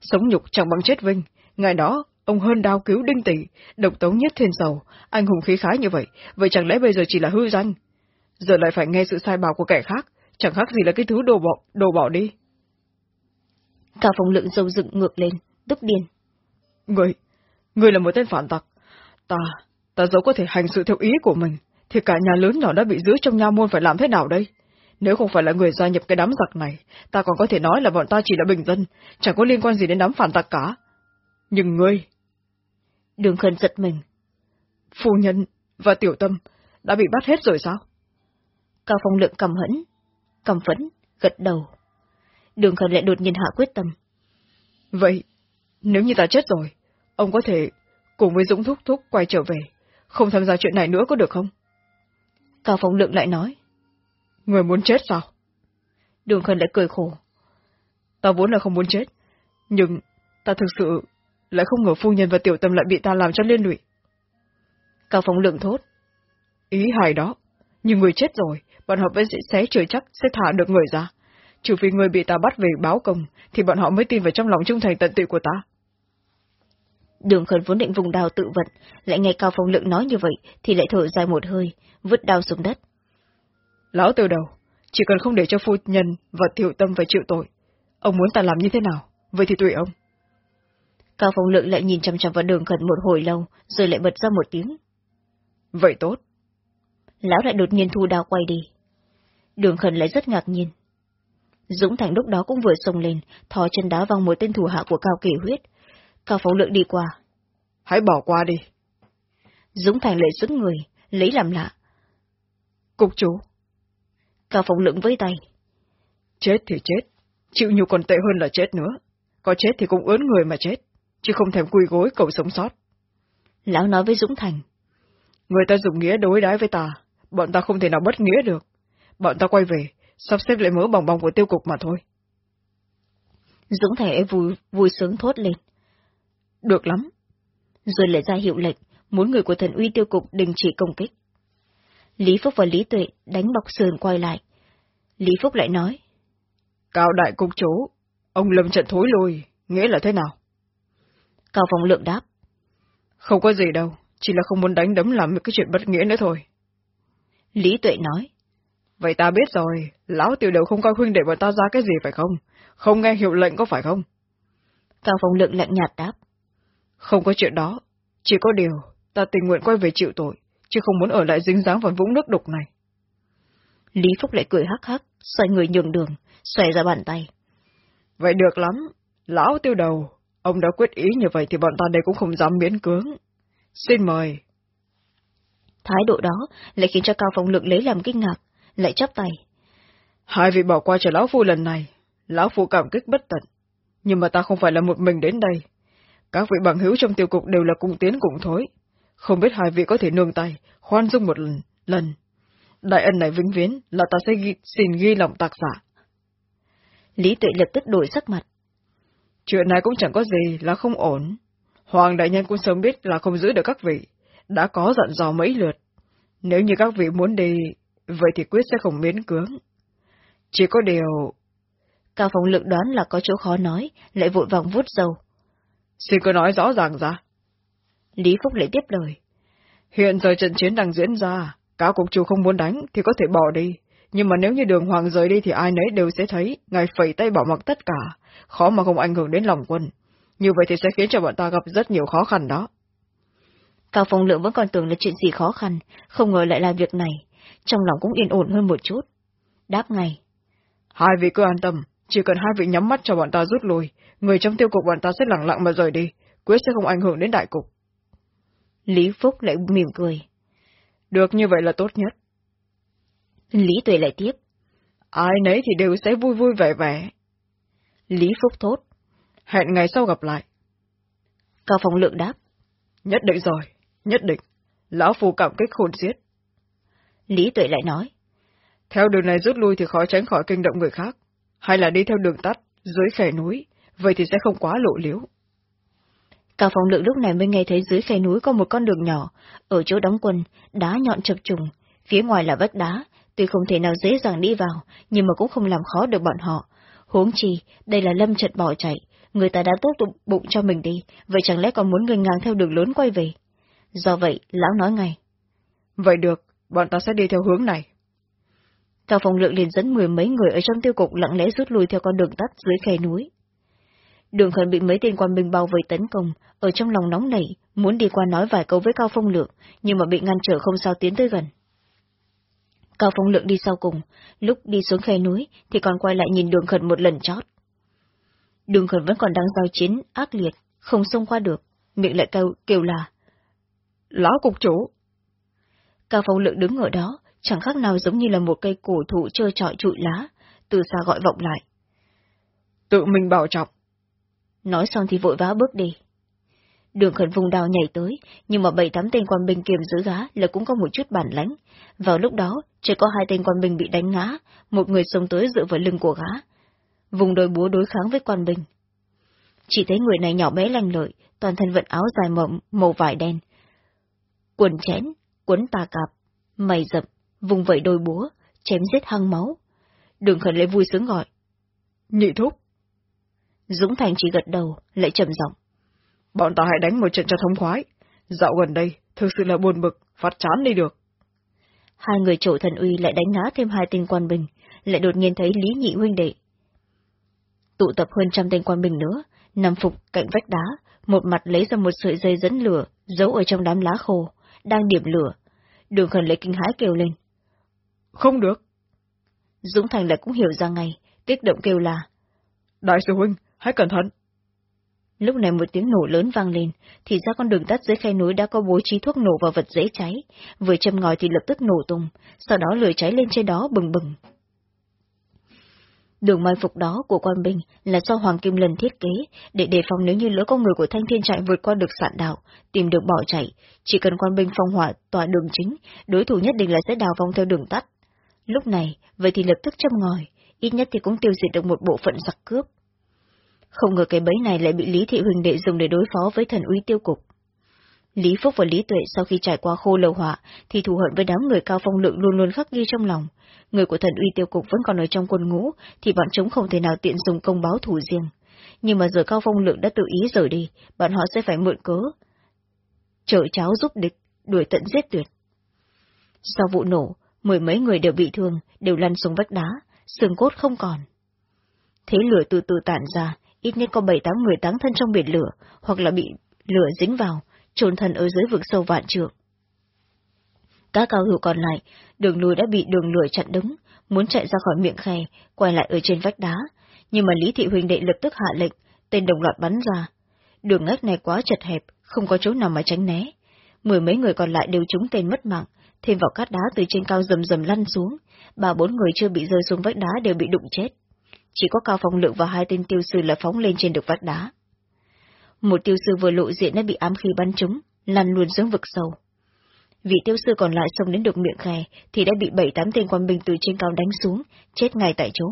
Sống nhục chẳng bằng chết vinh, ngày đó, ông hơn đao cứu đinh tỷ, độc tống nhất thiên sầu, anh hùng khí khái như vậy, vậy chẳng lẽ bây giờ chỉ là hư danh? Giờ lại phải nghe sự sai bảo của kẻ khác, chẳng khác gì là cái thứ đồ bỏ, đồ bỏ đi. Cả phòng lượng dâu dựng ngược lên, tức điên. Người, người là một tên phản tặc. Ta, ta dẫu có thể hành sự theo ý của mình, thì cả nhà lớn nhỏ đã bị giữ trong nha môn phải làm thế nào đây? Nếu không phải là người gia nhập cái đám giặc này, ta còn có thể nói là bọn ta chỉ là bình dân, chẳng có liên quan gì đến đám phản tặc cả. Nhưng ngươi... Đường khẩn giật mình. Phu nhân và tiểu tâm đã bị bắt hết rồi sao? Cao phong lượng cầm hẫn, cầm phẫn, gật đầu. Đường khẩn lại đột nhiên hạ quyết tâm. Vậy, nếu như ta chết rồi, ông có thể cùng với Dũng Thúc Thúc quay trở về, không tham gia chuyện này nữa có được không? Cao Phong Lượng lại nói. Người muốn chết sao? Đường Khẩn lại cười khổ. Ta vốn là không muốn chết, nhưng ta thực sự lại không ngờ phu nhân và tiểu tâm lại bị ta làm cho liên lụy. Cao Phong Lượng thốt. Ý hài đó, nhưng người chết rồi, bọn họ vẫn sẽ xé trời chắc sẽ thả được người ra. Trừ vì người bị ta bắt về báo công, thì bọn họ mới tin vào trong lòng trung thành tận tụy của ta. Đường khẩn vốn định vùng đào tự vận, lại nghe Cao Phong Lượng nói như vậy, thì lại thở dài một hơi, vứt đao xuống đất. Lão từ đầu, chỉ cần không để cho phu nhân và tiểu tâm phải chịu tội. Ông muốn ta làm như thế nào? Vậy thì tùy ông. Cao Phong Lượng lại nhìn chăm chăm vào đường khẩn một hồi lâu, rồi lại bật ra một tiếng. Vậy tốt. Lão lại đột nhiên thu đao quay đi. Đường khẩn lại rất ngạc nhiên. Dũng Thành lúc đó cũng vừa xông lên, thò chân đá văng một tên thủ hạ của Cao Kỳ Huyết. Cao Phong Lượng đi qua. Hãy bỏ qua đi. Dũng Thành lại sững người, lấy làm lạ. Cục chủ. Cao Phong Lượng với tay. Chết thì chết, chịu nhục còn tệ hơn là chết nữa. Có chết thì cũng ớn người mà chết, chứ không thèm quy gối cầu sống sót. Lão nói với Dũng Thành. Người ta dùng nghĩa đối đãi với ta, bọn ta không thể nào bất nghĩa được. Bọn ta quay về, sắp xếp lại mớ bòng bòng của tiêu cục mà thôi. Dũng Thành vui, vui sướng thốt lên. Được lắm. Rồi lại ra hiệu lệnh, muốn người của thần uy tiêu cục đình chỉ công kích. Lý Phúc và Lý Tuệ đánh bọc sườn quay lại. Lý Phúc lại nói. Cao đại cục chủ, ông lâm trận thối lùi, nghĩa là thế nào? Cao Phong Lượng đáp. Không có gì đâu, chỉ là không muốn đánh đấm làm cái chuyện bất nghĩa nữa thôi. Lý Tuệ nói. Vậy ta biết rồi, lão tiểu đầu không coi huynh để bọn ta ra cái gì phải không? Không nghe hiệu lệnh có phải không? Cao Phong Lượng lạnh nhạt đáp. Không có chuyện đó, chỉ có điều, ta tình nguyện quay về chịu tội, chứ không muốn ở lại dính dáng vào vũng nước đục này. Lý Phúc lại cười hắc hắc, xoay người nhường đường, xòe ra bàn tay. Vậy được lắm, lão tiêu đầu, ông đã quyết ý như vậy thì bọn ta đây cũng không dám miễn cưỡng. Xin mời. Thái độ đó lại khiến cho Cao Phong Lượng lấy làm kinh ngạc, lại chắp tay. Hai vị bỏ qua cho lão phu lần này, lão phu cảm kích bất tận. Nhưng mà ta không phải là một mình đến đây. Các vị bằng hữu trong tiêu cục đều là cùng tiến cùng thối. Không biết hai vị có thể nương tay, khoan dung một lần. lần. Đại ân này vĩnh viễn là ta sẽ ghi, xin ghi lòng tạc giả. Lý tuệ lập tức đổi sắc mặt. Chuyện này cũng chẳng có gì là không ổn. Hoàng đại nhân cũng sớm biết là không giữ được các vị, đã có dặn dò mấy lượt. Nếu như các vị muốn đi, vậy thì quyết sẽ không miễn cưỡng. Chỉ có điều... Cao Phong lượng đoán là có chỗ khó nói, lại vội vàng vút dầu. Xin cứ nói rõ ràng ra. Lý Phúc lại tiếp lời. Hiện giờ trận chiến đang diễn ra, cả cục chủ không muốn đánh thì có thể bỏ đi. Nhưng mà nếu như đường hoàng rời đi thì ai nấy đều sẽ thấy, ngài phẩy tay bỏ mặc tất cả, khó mà không ảnh hưởng đến lòng quân. Như vậy thì sẽ khiến cho bọn ta gặp rất nhiều khó khăn đó. Cao Phong Lượng vẫn còn tưởng là chuyện gì khó khăn, không ngờ lại là việc này, trong lòng cũng yên ổn hơn một chút. Đáp ngay. Hai vị cứ an tâm, chỉ cần hai vị nhắm mắt cho bọn ta rút lui, người trong tiêu cục bọn ta sẽ lặng lặng mà rời đi, quyết sẽ không ảnh hưởng đến đại cục. Lý Phúc lại mỉm cười. Được như vậy là tốt nhất. Lý Tuệ lại tiếp. Ai nấy thì đều sẽ vui vui vẻ vẻ. Lý Phúc thốt. Hẹn ngày sau gặp lại. Cao Phong Lượng đáp. Nhất định rồi, nhất định. Lão Phu cảm kích khôn xiết. Lý Tuệ lại nói. Theo đường này rút lui thì khó tránh khỏi kinh động người khác. Hay là đi theo đường tắt, dưới khe núi, vậy thì sẽ không quá lộ liếu. Cao Phong Lượng lúc này mới nghe thấy dưới khe núi có một con đường nhỏ, ở chỗ đóng quân, đá nhọn chập trùng, phía ngoài là vách đá, tuy không thể nào dễ dàng đi vào, nhưng mà cũng không làm khó được bọn họ. Huống chi, đây là lâm trận bỏ chạy, người ta đã tốt bụng cho mình đi, vậy chẳng lẽ còn muốn người ngang theo đường lớn quay về? Do vậy, lão nói ngay. Vậy được, bọn ta sẽ đi theo hướng này. Cao Phong Lượng liền dẫn mười mấy người ở trong tiêu cục lặng lẽ rút lui theo con đường tắt dưới khe núi. Đường khẩn bị mấy tên quan binh bao vây tấn công, ở trong lòng nóng nảy, muốn đi qua nói vài câu với Cao Phong Lượng, nhưng mà bị ngăn trở không sao tiến tới gần. Cao Phong Lượng đi sau cùng, lúc đi xuống khe núi thì còn quay lại nhìn đường khẩn một lần chót. Đường khẩn vẫn còn đang giao chiến, ác liệt, không xông qua được, miệng lại kêu, kêu là. Lão cục chủ! Cao Phong Lượng đứng ở đó, chẳng khác nào giống như là một cây cổ thụ trơ trọi trụi lá, từ xa gọi vọng lại. Tự mình bảo trọng. Nói xong thì vội vã bước đi. Đường khẩn vùng đào nhảy tới, nhưng mà bảy tám tên quan binh kiềm giữ gá là cũng có một chút bản lãnh. Vào lúc đó, chỉ có hai tên quan binh bị đánh ngã, một người xông tới dựa vào lưng của gá. Vùng đôi búa đối kháng với quan binh. Chỉ thấy người này nhỏ bé lanh lợi, toàn thân vận áo dài màu, màu vải đen. Quần chén, quấn tà cạp, mày rậm, vùng vẫy đôi búa, chém giết hăng máu. Đường khẩn lại vui sướng gọi. Nhị thúc. Dũng Thành chỉ gật đầu, lại trầm giọng. Bọn ta hãy đánh một trận cho thông khoái. Dạo gần đây, thực sự là buồn bực, phát chán đi được. Hai người trổ thần uy lại đánh ngã thêm hai tên quan binh, lại đột nhiên thấy Lý Nhị huynh đệ. Tụ tập hơn trăm tên quan binh nữa, nằm phục cạnh vách đá, một mặt lấy ra một sợi dây dẫn lửa, giấu ở trong đám lá khô, đang điểm lửa. Đường khẩn lấy kinh hãi kêu lên. Không được. Dũng Thành lại cũng hiểu ra ngay, kích động kêu là. Đại sư huynh, hãy cẩn thận. Lúc này một tiếng nổ lớn vang lên, thì ra con đường tắt dưới khe núi đã có bố trí thuốc nổ vào vật dễ cháy, vừa châm ngòi thì lập tức nổ tung, sau đó lửa cháy lên trên đó bừng bừng. Đường mai phục đó của quan binh là do Hoàng Kim Lần thiết kế, để đề phòng nếu như lỡ con người của Thanh Thiên Trại vượt qua được sạn đạo, tìm được bỏ chạy, chỉ cần quan binh phong hỏa tỏa đường chính, đối thủ nhất định là sẽ đào vong theo đường tắt. Lúc này, vậy thì lập tức châm ngòi, ít nhất thì cũng tiêu diệt được một bộ phận giặc cướp. Không ngờ cái bẫy này lại bị Lý Thị Huỳnh Đệ dùng để đối phó với thần uy tiêu cục. Lý Phúc và Lý Tuệ sau khi trải qua khô lầu họa, thì thù hận với đám người cao phong lượng luôn luôn khắc ghi trong lòng. Người của thần uy tiêu cục vẫn còn ở trong quân ngũ, thì bọn chúng không thể nào tiện dùng công báo thủ riêng. Nhưng mà giờ cao phong lượng đã tự ý rời đi, bọn họ sẽ phải mượn cớ. Trợ cháo giúp địch, đuổi tận giết tuyệt. Sau vụ nổ, mười mấy người đều bị thương, đều lăn xuống vách đá, xương cốt không còn. Thế lửa từ từ tản ra, ít nhất có bảy tám người táng thân trong biển lửa, hoặc là bị lửa dính vào, trồn thần ở dưới vực sâu vạn trượng. Các cao thủ còn lại, đường lùi đã bị đường lùi chặn đứng, muốn chạy ra khỏi miệng khe, quay lại ở trên vách đá, nhưng mà Lý Thị Huỳnh Đệ lập tức hạ lệnh, tên đồng loạt bắn ra. Đường ngách này quá chật hẹp, không có chỗ nào mà tránh né. Mười mấy người còn lại đều trúng tên mất mạng, thêm vào cát đá từ trên cao rầm rầm lăn xuống, ba bốn người chưa bị rơi xuống vách đá đều bị đụng chết. Chỉ có Cao Phong Lượng và hai tên tiêu sư là phóng lên trên được vách đá. Một tiêu sư vừa lộ diện đã bị ám khí bắn trúng, lăn luôn xuống vực sâu. Vị tiêu sư còn lại xông đến được miệng khe, thì đã bị bảy tám tên quan binh từ trên cao đánh xuống, chết ngay tại chỗ.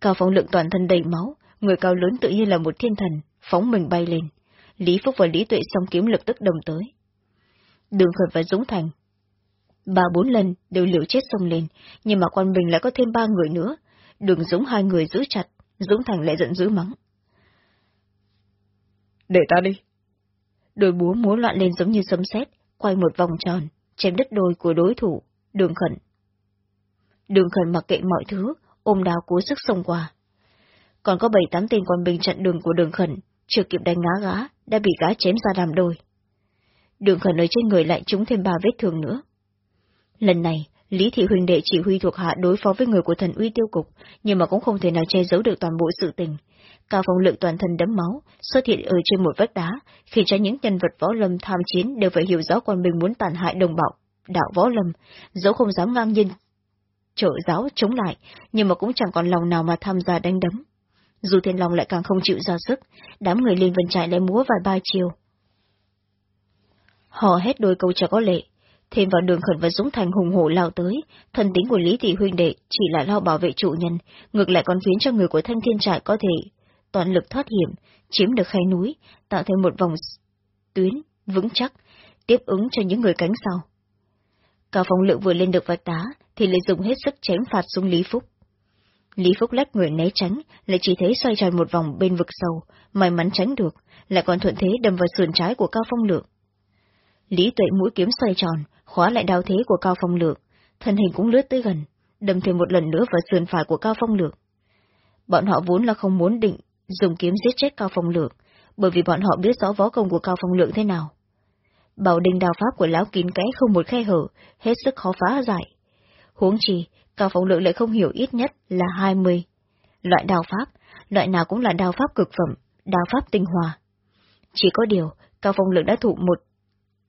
Cao Phong Lượng toàn thân đầy máu, người cao lớn tự nhiên là một thiên thần, phóng mình bay lên. Lý Phúc và Lý Tuệ song kiếm lập tức đồng tới. Đường Khởi và Dũng Thành. Ba bốn lần đều liều chết xông lên, nhưng mà quan bình lại có thêm ba người nữa. Đường Dũng hai người giữ chặt, Dũng Thành lại giận dữ mắng. Để ta đi. Đôi búa múa loạn lên giống như sấm sét, quay một vòng tròn, chém đứt đôi của đối thủ, đường khẩn. Đường khẩn mặc kệ mọi thứ, ôm đào cố sức xông qua. Còn có bảy tám tên quan binh chặn đường của đường khẩn, chưa kịp đánh ngá gá, đã bị gá chém ra đàm đôi. Đường khẩn ở trên người lại trúng thêm ba vết thương nữa. Lần này, Lý Thị Huỳnh Đệ chỉ huy thuộc hạ đối phó với người của thần uy tiêu cục, nhưng mà cũng không thể nào che giấu được toàn bộ sự tình. Cao phong lượng toàn thân đấm máu, xuất hiện ở trên một vách đá, khiến cho những nhân vật võ lâm tham chiến đều phải hiểu rõ quan mình muốn tàn hại đồng bào, đạo võ lâm, dẫu không dám ngang nhiên trợ giáo chống lại, nhưng mà cũng chẳng còn lòng nào mà tham gia đánh đấm. Dù thiên long lại càng không chịu ra sức, đám người liên vân trại lại múa vài ba chiều. Họ hết đôi câu trả có lệ, thêm vào đường khẩn và Dũng Thành hùng hổ lao tới, thần tính của Lý Thị Huynh Đệ chỉ là lo bảo vệ chủ nhân, ngược lại còn khiến cho người của thanh thiên trại có thể toàn lực thoát hiểm, chiếm được khay núi, tạo thêm một vòng tuyến vững chắc, tiếp ứng cho những người cánh sau. Cao Phong Lượng vừa lên được vạch đá, thì lại dùng hết sức chém phạt xuống Lý Phúc. Lý Phúc lách người né tránh, lại chỉ thấy xoay tròn một vòng bên vực sâu, may mắn tránh được, lại còn thuận thế đâm vào sườn trái của Cao Phong Lượng. Lý Tuệ mũi kiếm xoay tròn, khóa lại đao thế của Cao Phong lược, thân hình cũng lướt tới gần, đâm thêm một lần nữa vào sườn phải của Cao Phong lược. Bọn họ vốn là không muốn định dùng kiếm giết chết Cao Phong lược, bởi vì bọn họ biết rõ võ công của Cao Phong lược thế nào. Bảo đình đào pháp của lão kín kẽ không một khe hở, hết sức khó phá giải. Huống chi, Cao Phong lược lại không hiểu ít nhất là hai mươi loại đào pháp, loại nào cũng là đào pháp cực phẩm, đào pháp tinh hòa. Chỉ có điều, Cao Phong Lượng đã thụ một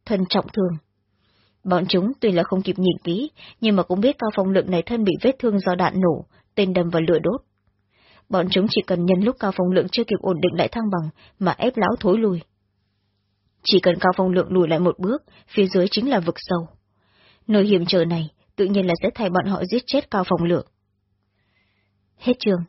thân trọng thương. Bọn chúng tuy là không kịp nhìn kỹ, nhưng mà cũng biết Cao Phong Lượng này thân bị vết thương do đạn nổ, tên đâm vào lửa đốt. Bọn chúng chỉ cần nhân lúc Cao Phong Lượng chưa kịp ổn định lại thăng bằng, mà ép lão thối lùi. Chỉ cần Cao Phong Lượng lùi lại một bước, phía dưới chính là vực sâu. Nơi hiểm trở này, tự nhiên là sẽ thay bọn họ giết chết Cao Phong Lượng. Hết trường.